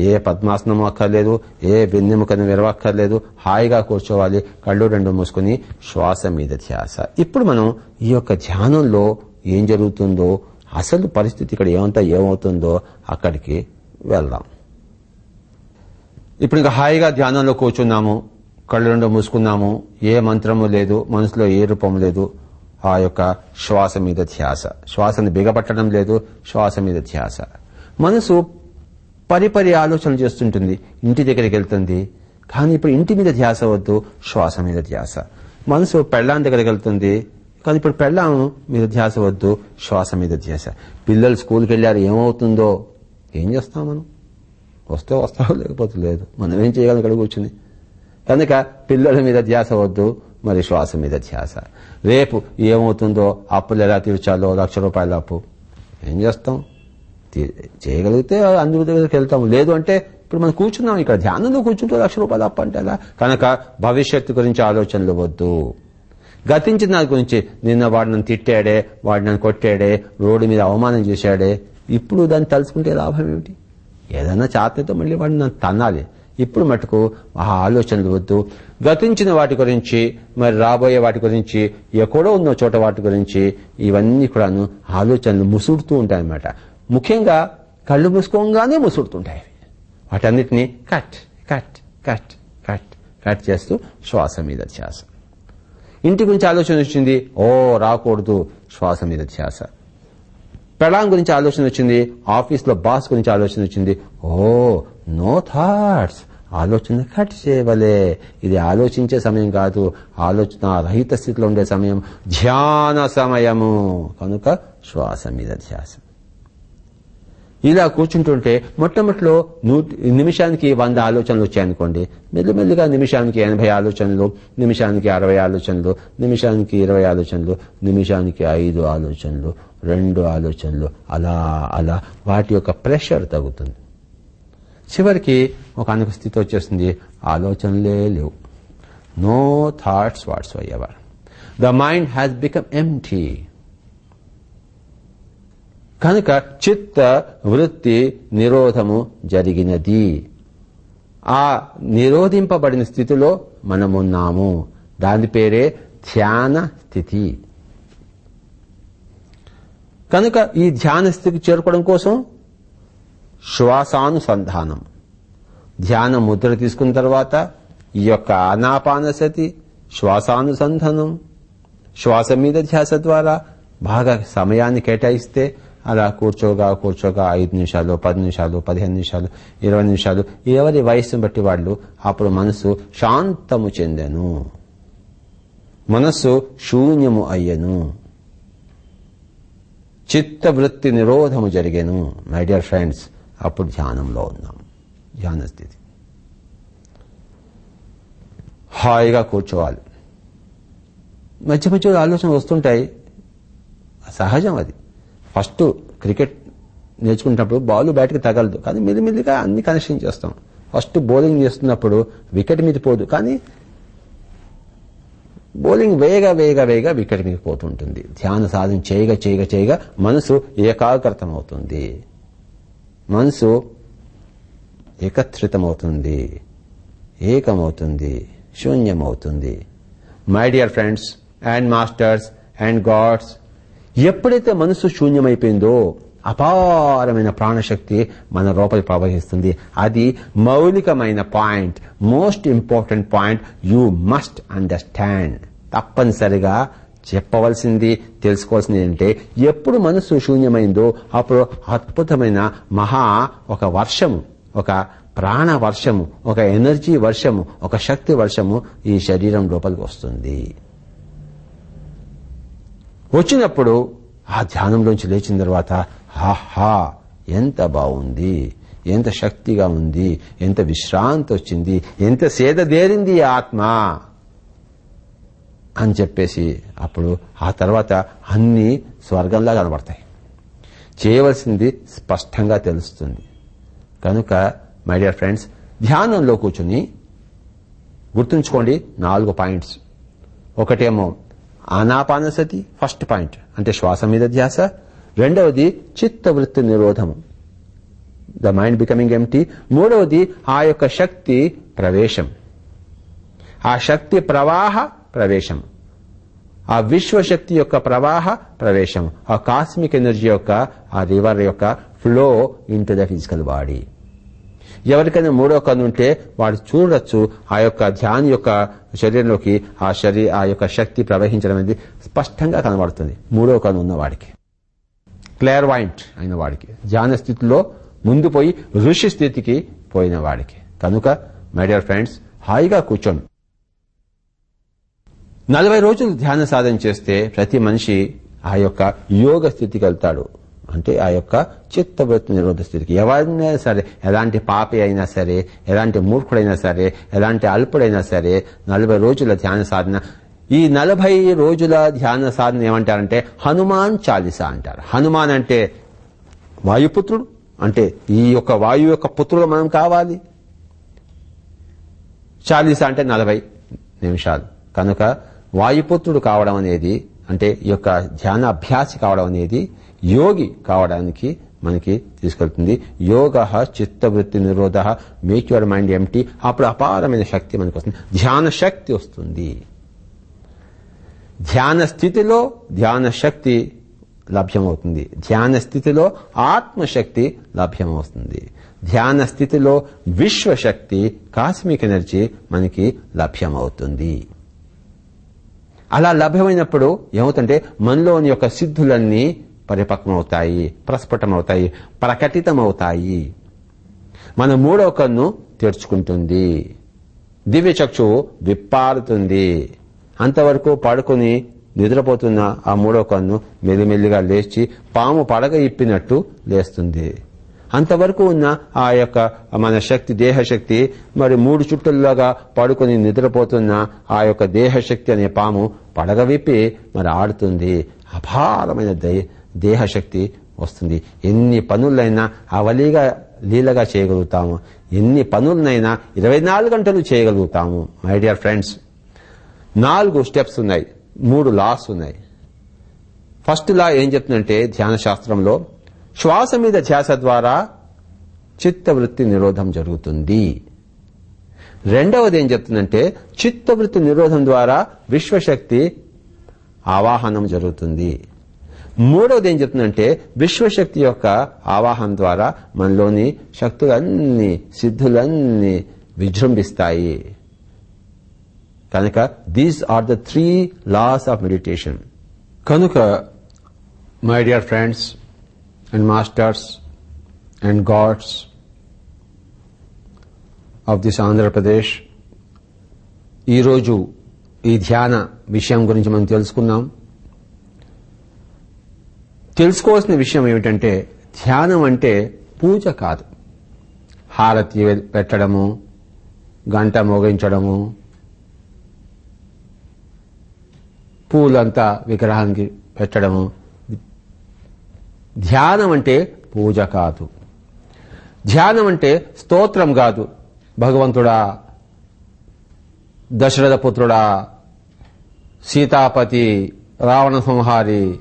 ఏ పద్మాసనం అక్కర్లేదు ఏ వెన్నెముకను విరవక్కర్లేదు హాయిగా కూర్చోవాలి కళ్ళు రెండు మూసుకుని శ్వాస మీద ధ్యాస. ఇప్పుడు మనం ఈ యొక్క ధ్యానంలో ఏం జరుగుతుందో అసలు పరిస్థితి ఇక్కడ ఏమంతా ఏమవుతుందో అక్కడికి వెళ్దాం. ఇప్పుడు ఇంకా హాయిగా ధ్యానంలో కూర్చున్నాము కళ్ళు రెండు మూసుకున్నాము ఏ మంత్రము లేదు మనసులో ఏ రూపం లేదు ఆ యొక్క శ్వాస మీద ధ్యాస. శ్వాసను బిగపట్టడం లేదు శ్వాస మీద ధ్యాస. మనసు పరిపరి ఆలోచనలు చేస్తుంటుంది ఇంటి దగ్గరికి వెళ్తుంది కానీ ఇప్పుడు ఇంటి మీద ధ్యాస వద్దు శ్వాస మీద ధ్యాస. మనసు పెళ్ళాం దగ్గరికి వెళ్తుంది కానీ ఇప్పుడు పెళ్ళాం మీద ధ్యాస వద్దు శ్వాస మీద ధ్యాస. పిల్లలు స్కూల్కి వెళ్ళారు ఏమవుతుందో? ఏం చేస్తాం మనం? వస్తే వస్తావు లేకపోతే లేదు. మనం ఏం చేయగలం ఇక్కడ కూర్చుని? కనుక పిల్లల మీద ధ్యాస వద్దు మరి శ్వాస మీద ధ్యాస. రేపు ఏమవుతుందో అప్పులు ఎలా తీర్చాలో లక్ష రూపాయల అప్పు. ఏం చేస్తాం? చేయగలిగితే అందరి దగ్గరికి వెళ్తాం. లేదు అంటే ఇప్పుడు మనం కూర్చున్నాం ఇక్కడ ధ్యానంలో కూర్చుంటే లక్ష రూపాయలు అప్పు అంటే కనుక భవిష్యత్తు గురించి ఆలోచనలు వద్దు. గతించిన దాని గురించి నిన్న వాడు నన్ను తిట్టాడే వాడు నన్ను కొట్టాడే రోడ్డు మీద అవమానం చేశాడే. ఇప్పుడు దాన్ని తలుచుకుంటే లాభం ఏమిటి? ఏదైనా చాతనతో మళ్ళీ వాడిని నన్ను తన్నాలి. ఇప్పుడు మటుకు ఆ ఆలోచనలు వద్దు. గతించిన వాటి గురించి మరి రాబోయే వాటి గురించి ఎక్కడో ఉన్న చోట వాటి గురించి ఇవన్నీ కూడాను ఆలోచనలు ముసుడుతూ ఉంటాయి అన్నమాట. ముఖ్యంగా కళ్ళు మూసుకోగానే ముసుడుతుంటాయి వాటన్నిటిని cut cut cut cut cut చేస్తూ శ్వాస మీద ధ్యాస. ఇంటి గురించి ఆలోచన వచ్చింది ఓ రాకూడదు శ్వాస మీద ధ్యాస. పెళాం గురించి ఆలోచన వచ్చింది ఆఫీస్లో బాస్ గురించి ఆలోచన వచ్చింది ఓ నో థాట్స్ ఆలోచన కట్ చేయవలే. ఇది ఆలోచించే సమయం కాదు ఆలోచన రహిత స్థితిలో ఉండే సమయం ధ్యాన సమయము. కనుక శ్వాస మీద ధ్యాస. ఇలా కూర్చుంటుంటే మొట్టమొదటిలో నిమిషానికి వంద ఆలోచనలు వచ్చాయనుకోండి. మెల్లిమెల్లిగా నిమిషానికి ఎనభై ఆలోచనలు నిమిషానికి అరవై ఆలోచనలు నిమిషానికి ఇరవై ఆలోచనలు నిమిషానికి ఐదు ఆలోచనలు రెండు ఆలోచనలు అలా అలా వాటి యొక్క ప్రెషర్ తగ్గుతుంది. చివరికి ఒక అనుక స్థితి వచ్చేస్తుంది. ఆలోచనలే లేవు. No thoughts whatsoever the mind has become empty. కనుక చిత్త వృత్తి నిరోధము జరిగినది. ఆ నిరోధింపబడిన స్థితిలో మనమున్నాము. దాని పేరే ధ్యాన స్థితి. కనుక ఈ ధ్యాన స్థితికి చేరుకోవడం కోసం శ్వాసానుసంధానం. ధ్యాన ముద్ర తీసుకున్న తర్వాత ఈ యొక్క అనాపానసతి శ్వాసానుసంధానం శ్వాస మీద ధ్యాస ద్వారా బాగా సమయాన్ని కేటాయిస్తే అలా కూర్చోగా కూర్చోగా ఐదు నిమిషాలు పది నిమిషాలు పదిహేను నిమిషాలు ఇరవై నిమిషాలు ఎవరి వయస్సును బట్టి వాళ్ళు అప్పుడు మనసు శాంతము చెందెను. మనస్సు శూన్యము అయ్యను. చిత్తవృత్తి నిరోధము జరిగేను. మై డియర్ ఫ్రెండ్స్ అప్పుడు ధ్యానంలో ఉన్నాం. ధ్యాన స్థితి. హాయిగా కూర్చోవాలి. మధ్య మధ్య ఆలోచన వస్తుంటాయి. సహజం అది. ఫస్ట్ క్రికెట్ నేర్చుకున్నప్పుడు బాల్ బ్యాట్కి తగలదు. కానీ మెల్లిమెల్లిగా అన్ని కనెక్షన్ చేస్తాం. ఫస్ట్ బౌలింగ్ చేస్తున్నప్పుడు వికెట్ మీద పోదు. కానీ బౌలింగ్ వేగ వేగ వేగ వికెట్ మీద పోతుంటుంది. ధ్యాన సాధన చేయగా చేయగా చేయగా మనసు ఏకాగ్రతం అవుతుంది మనసు ఏకత్రితమవుతుంది. ఏకమవుతుంది. శూన్యమవుతుంది. My dear friends and masters and gods ఎప్పుడైతే మనసు శూన్యమైపోయిందో అపారమైన ప్రాణశక్తి మన లోపలి ప్రవహిస్తుంది. అది మౌలికమైన point most important point you must understand తప్పనిసరిగా చెప్పవలసింది తెలుసుకోవాల్సింది ఏంటంటే ఎప్పుడు మనసు శూన్యమైందో అప్పుడు అద్భుతమైన మహా ఒక వర్షము ఒక ప్రాణ వర్షము ఒక ఎనర్జీ వర్షము ఒక శక్తి వర్షము ఈ శరీరం లోపలికి వస్తుంది. వచ్చినప్పుడు ఆ ధ్యానంలోంచి లేచిన తర్వాత హాహా ఎంత బాగుంది ఎంత శక్తిగా ఉంది ఎంత విశ్రాంతి వచ్చింది ఎంత సేదదేరింది ఈ ఆత్మ అని చెప్పేసి అప్పుడు ఆ తర్వాత అన్ని స్వర్గంలా కనబడతాయి. చేయవలసింది స్పష్టంగా తెలుస్తుంది. కనుక మై డియర్ ఫ్రెండ్స్ ధ్యానంలో కూర్చుని గుర్తుంచుకోండి నాలుగు పాయింట్స్. ఒకటేమో ఆనాపానసతి ఫస్ట్ పాయింట్ అంటే శ్వాస మీద ధ్యాస. రెండవది చిత్తవృత్తి నిరోధము. ద మైండ్ బికమింగ్ ఎంటీ మూడవది ఆ యొక్క శక్తి ప్రవేశం. ఆ శక్తి ప్రవాహ ప్రవేశం. ఆ విశ్వశక్తి యొక్క ప్రవాహ ప్రవేశం. ఆ కాస్మిక్ ఎనర్జీ యొక్క ఆ రివర్ యొక్క flow into the physical body ఎవరికైనా మూడో కన్ను ఉంటే వాడు చూడొచ్చు ఆ యొక్క ధ్యాన్ యొక్క శరీరంలోకి ఆ శరీ ఆ యొక్క శక్తి ప్రవహించడం అనేది స్పష్టంగా కనబడుతుంది. మూడో కన్ను ఉన్న వాడికి. క్లియర్ వాయింట్ అయిన వాడికి. ధ్యాన స్థితిలో ముందు పోయి ఋషి స్థితికి పోయిన వాడికి. కనుక మై డియర్ ఫ్రెండ్స్ హాయిగా కూర్చోండి. నలభై రోజులు ధ్యాన సాధన చేస్తే ప్రతి మనిషి ఆ యొక్క యోగ స్థితికి వెళ్తాడు. అంటే ఆ యొక్క చిత్తవృత్తి నిరోధ స్థితికి. ఎవరైనా సరే ఎలాంటి పాపి అయినా సరే ఎలాంటి మూర్ఖుడైనా సరే ఎలాంటి అల్పుడైనా సరే నలభై రోజుల ధ్యాన సాధన. ఈ నలభై రోజుల ధ్యాన సాధన ఏమంటారంటే హనుమాన్ చాలీసా అంటారు. హనుమాన్ అంటే వాయుపుత్రుడు. అంటే ఈ యొక్క వాయు యొక్క పుత్రుడు మనం కావాలి. చాలీసా అంటే నలభై నిమిషాలు. కనుక వాయుపుత్రుడు కావడం అనేది అంటే ఈ యొక్క ధ్యాన అభ్యాసి కావడం అనేది యోగి కావడానికి మనకి తీసుకెళ్తుంది. యోగ చిత్తవృత్తి నిరోధ మేక్ యువర్ మైండ్ ఎంటీ అప్పుడు అపారమైన శక్తి మనకు వస్తుంది. ధ్యాన శక్తి వస్తుంది. ధ్యాన స్థితిలో ధ్యాన శక్తి లభ్యమవుతుంది. ధ్యాన స్థితిలో ఆత్మశక్తి లభ్యమవుతుంది. ధ్యాన స్థితిలో విశ్వశక్తి కాస్మిక్ ఎనర్జీ మనకి లభ్యమవుతుంది. అలా లభ్యమైనప్పుడు ఏమవుతుంటే మనలోని యొక్క సిద్ధులన్నీ పరిపక్వమవుతాయి ప్రస్ఫుటమవుతాయి ప్రకటితమవుతాయి. మన మూడో కన్ను తెరుచుకుంటుంది. దివ్య చక్షువు విప్పారుతుంది. అంతవరకు పడుకుని నిద్రపోతున్న ఆ మూడో కన్ను మెల్లిమెల్లిగా లేచి పాము పడగ ఇప్పినట్టు లేస్తుంది. అంతవరకు ఉన్న ఆ యొక్క మన శక్తి దేహశక్తి మరి మూడు చుట్టల్లాగా పడుకుని నిద్రపోతున్న ఆ యొక్క దేహశక్తి అనే పాము పడగ విప్పి మరి ఆడుతుంది. అపారమైన దేహశక్తి వస్తుంది. ఎన్ని పనులైనా అవలీగా లీలగా చేయగలుగుతాము. ఎన్ని పనులనైనా ఇరవై నాలుగు గంటలు చేయగలుగుతాము మై డియర్ ఫ్రెండ్స్ నాలుగు స్టెప్స్ ఉన్నాయి మూడు లాస్ ఉన్నాయి. ఫస్ట్ లా ఏం చెప్తుందంటే ధ్యాన శాస్త్రంలో శ్వాస మీద ధ్యాస ద్వారా చిత్తవృత్తి నిరోధం జరుగుతుంది. రెండవది ఏం చెప్తుందంటే చిత్తవృత్తి నిరోధం ద్వారా విశ్వశక్తి ఆవాహనం జరుగుతుంది. మూడవది ఏం చెప్తుందంటే విశ్వశక్తి యొక్క ఆవాహం ద్వారా మనలోని శక్తులన్నీ సిద్ధులన్నీ విజృంభిస్తాయి. కనుక these are the three laws of meditation కనుక my dear friends and masters and gods of this Andhra Pradesh ఈరోజు ఈ ధ్యాన విషయం గురించి మనం తెలుసుకున్నాం తెలుసుకోవాల్సిన విషయం ఏమిటంటే ధ్యానం అంటే పూజ కాదు. హారతి పెట్టడము గంట మోగించడము పూలంతా విగ్రహానికి పెట్టడము. ధ్యానం అంటే పూజ కాదు. ధ్యానం అంటే స్తోత్రం కాదు. భగవంతుడా దశరథ పుత్రుడా సీతాపతి రావణ సంహారి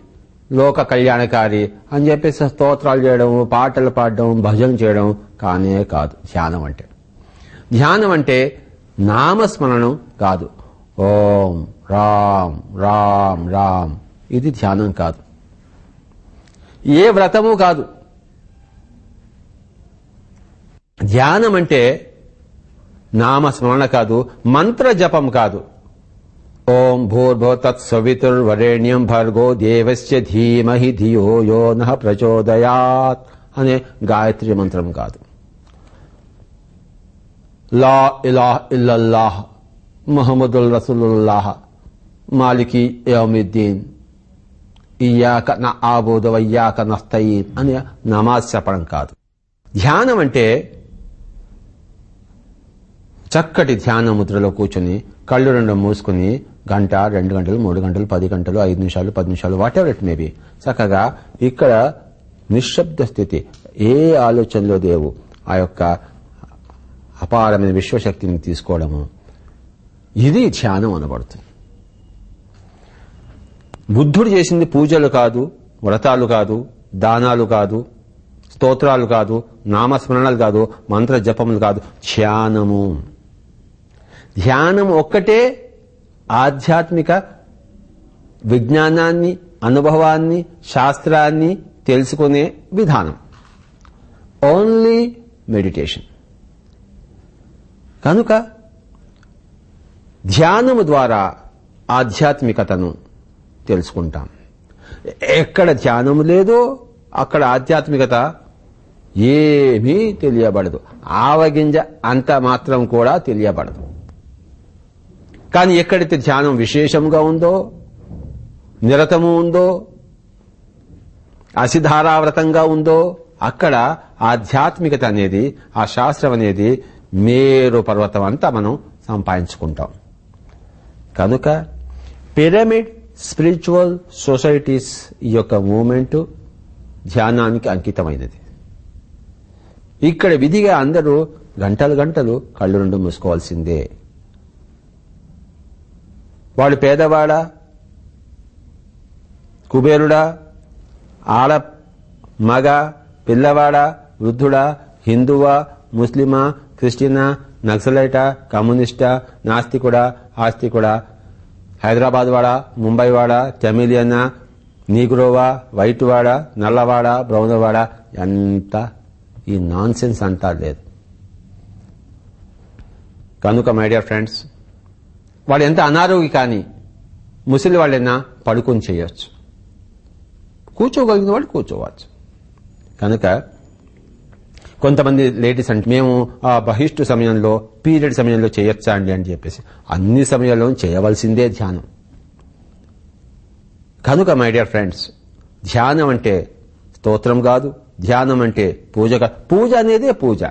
లోక కళ్యాణకారి అని చెప్పేసి స్తోత్రాలు చేయడం పాటలు పాడడం భజన చేయడం కానే కాదు. ధ్యానం అంటే. ధ్యానం అంటే నామస్మరణం కాదు. ఓం రామ్ రామ్ రామ్ ఇది ధ్యానం కాదు. ఏ వ్రతము కాదు. ధ్యానం అంటే నామస్మరణ కాదు మంత్ర జపం కాదు. ఓం భూర్భో తత్సవితుర్వరేణ్యం భర్గో దేవస్య ధీమహి ధియో యో నహ ప్రచోదయాత్ అనే గాయత్రి మంత్రం కాదు. లా ఇలాహ్ ఇల్లల్లాహ్ మహమ్మదుల్ రసూలుల్లాహ్ మాలికి యౌమిద్దీన్ ఇయ్యాక నా ఆబోధ వయ్యాక నస్తయీన్ అని నమాజ్ చెప్పడం కాదు. ధ్యానం అంటే చక్కటి ధ్యాన ముద్రలో కూర్చొని కళ్ళు రెండు మూసుకుని గంట రెండు గంటలు మూడు గంటలు పది గంటలు ఐదు నిమిషాలు పది నిమిషాలు వాట్ ఎవర్ ఇట్ మేబీ చక్కగా ఇక్కడ నిశ్శబ్ద స్థితి. ఏ ఆలోచనలో దేవు ఆ యొక్క అపారమైన విశ్వశక్తిని తీసుకోవడము. ఇది ధ్యానం అనబడుతుంది. బుద్ధుడు చేసింది పూజలు కాదు వ్రతాలు కాదు దానాలు కాదు స్తోత్రాలు కాదు నామస్మరణలు కాదు మంత్ర జపములు కాదు ధ్యానము. ధ్యానం ఒక్కటే ఆధ్యాత్మిక విజ్ఞానాన్ని అనుభవాన్ని శాస్త్రాన్ని తెలుసుకునే విధానం. ఓన్లీ మెడిటేషన్ కనుక ధ్యానము ద్వారా ఆధ్యాత్మికతను తెలుసుకుంటాం. ఎక్కడ ధ్యానము లేదో అక్కడ ఆధ్యాత్మికత ఏమీ తెలియబడదు. ఆవగింజ అంత మాత్రం కూడా తెలియబడదు. కానీ ఎక్కడైతే ధ్యానం విశేషంగా ఉందో నిరతము ఉందో అసిధారావ్రతంగా ఉందో అక్కడ ఆధ్యాత్మికత అనేది ఆ శాస్త్రం అనేది మేరు పర్వతం అంతా మనం సంపాదించుకుంటాం. కనుక పిరమిడ్ స్పిరిచువల్ సొసైటీస్ ఈ యొక్క మూమెంట్ ధ్యానానికి అంకితమైనది. ఇక్కడ విధిగా అందరూ గంటలు గంటలు కళ్ళు రెండు మూసుకోవాల్సిందే. వాళ్ళు పేదవాడా? కుబేరుడా? ఆడ మగ పిల్లవాడా? వృద్ధుడా? హిందువా? ముస్లిమా? క్రిస్టియనా? నక్సలైటా? కమ్యూనిస్టా? నాస్తికుడా? ఆస్తికుడా? హైదరాబాద్ వాడా ముంబై వాడా తమిలియనా నీగ్రోవా? వైట్ వాడా నల్లవాడా? బ్రౌన్ వాడా ఎంత ఈ నాన్ సెన్స్ అంతా లేదు. కనుక మై డియర్ ఫ్రెండ్స్ వాడు ఎంత అనారోగ్య కానీ ముసలి వాళ్ళైనా పడుకొని చేయొచ్చు. కూర్చోగలిగిన వాళ్ళు కూర్చోవచ్చు. కనుక కొంతమంది లేడీస్ అంటే మేము ఆ బహిష్టు సమయంలో పీరియడ్ సమయంలో చేయొచ్చా అండి అని చెప్పేసి అన్ని సమయాల్లో చేయవలసిందే ధ్యానం. కనుక మై డియర్ ఫ్రెండ్స్ ధ్యానం అంటే స్తోత్రం కాదు ధ్యానం అంటే పూజ పూజ అనేదే పూజ.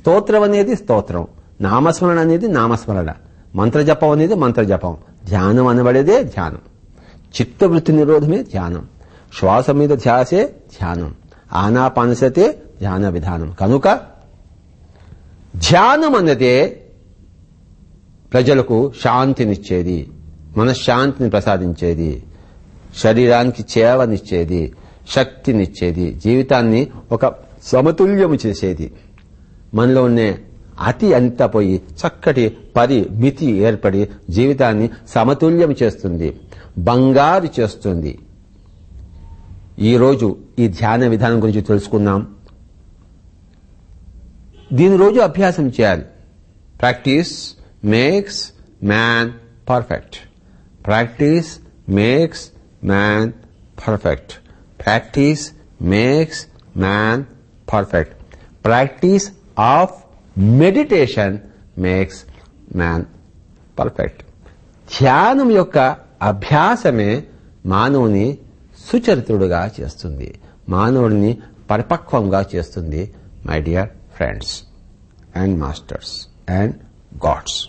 స్తోత్రం అనేది స్తోత్రం. నామస్మరణ అనేది నామస్మరణ. మంత్రజపం అనేది మంత్రజపం. ధ్యానం అనబడేదే ధ్యానం. చిత్తవృత్తి నిరోధమే ధ్యానం. శ్వాస మీద ధ్యాసే ధ్యానం. ఆనాపానసతే ధ్యాన విధానం. కనుక ధ్యానం అన్నదే ప్రజలకు శాంతినిచ్చేది మనశ్శాంతిని ప్రసాదించేది శరీరానికి చేవనిచ్చేది శక్తినిచ్చేది జీవితాన్ని ఒక సమతుల్యము చేసేది. మనలో ఉండే అతి అంతపోయి చక్కటి పరి మితి ఏర్పడి జీవితాన్ని సమతుల్యం చేస్తుంది బంగారు చేస్తుంది. ఈరోజు ఈ ధ్యాన విధానం గురించి తెలుసుకుందాం. దీని రోజు అభ్యాసం చేయాలి. Practice makes man perfect. Practice makes man perfect. Practice makes man perfect. Practice of meditation makes man perfect. ధ్యానం యొక్క అభ్యాసమే మానవుని సుచరిత్రుడుగా చేస్తుంది. మానవుడిని పరిపక్వంగా చేస్తుంది my dear friends and masters and gods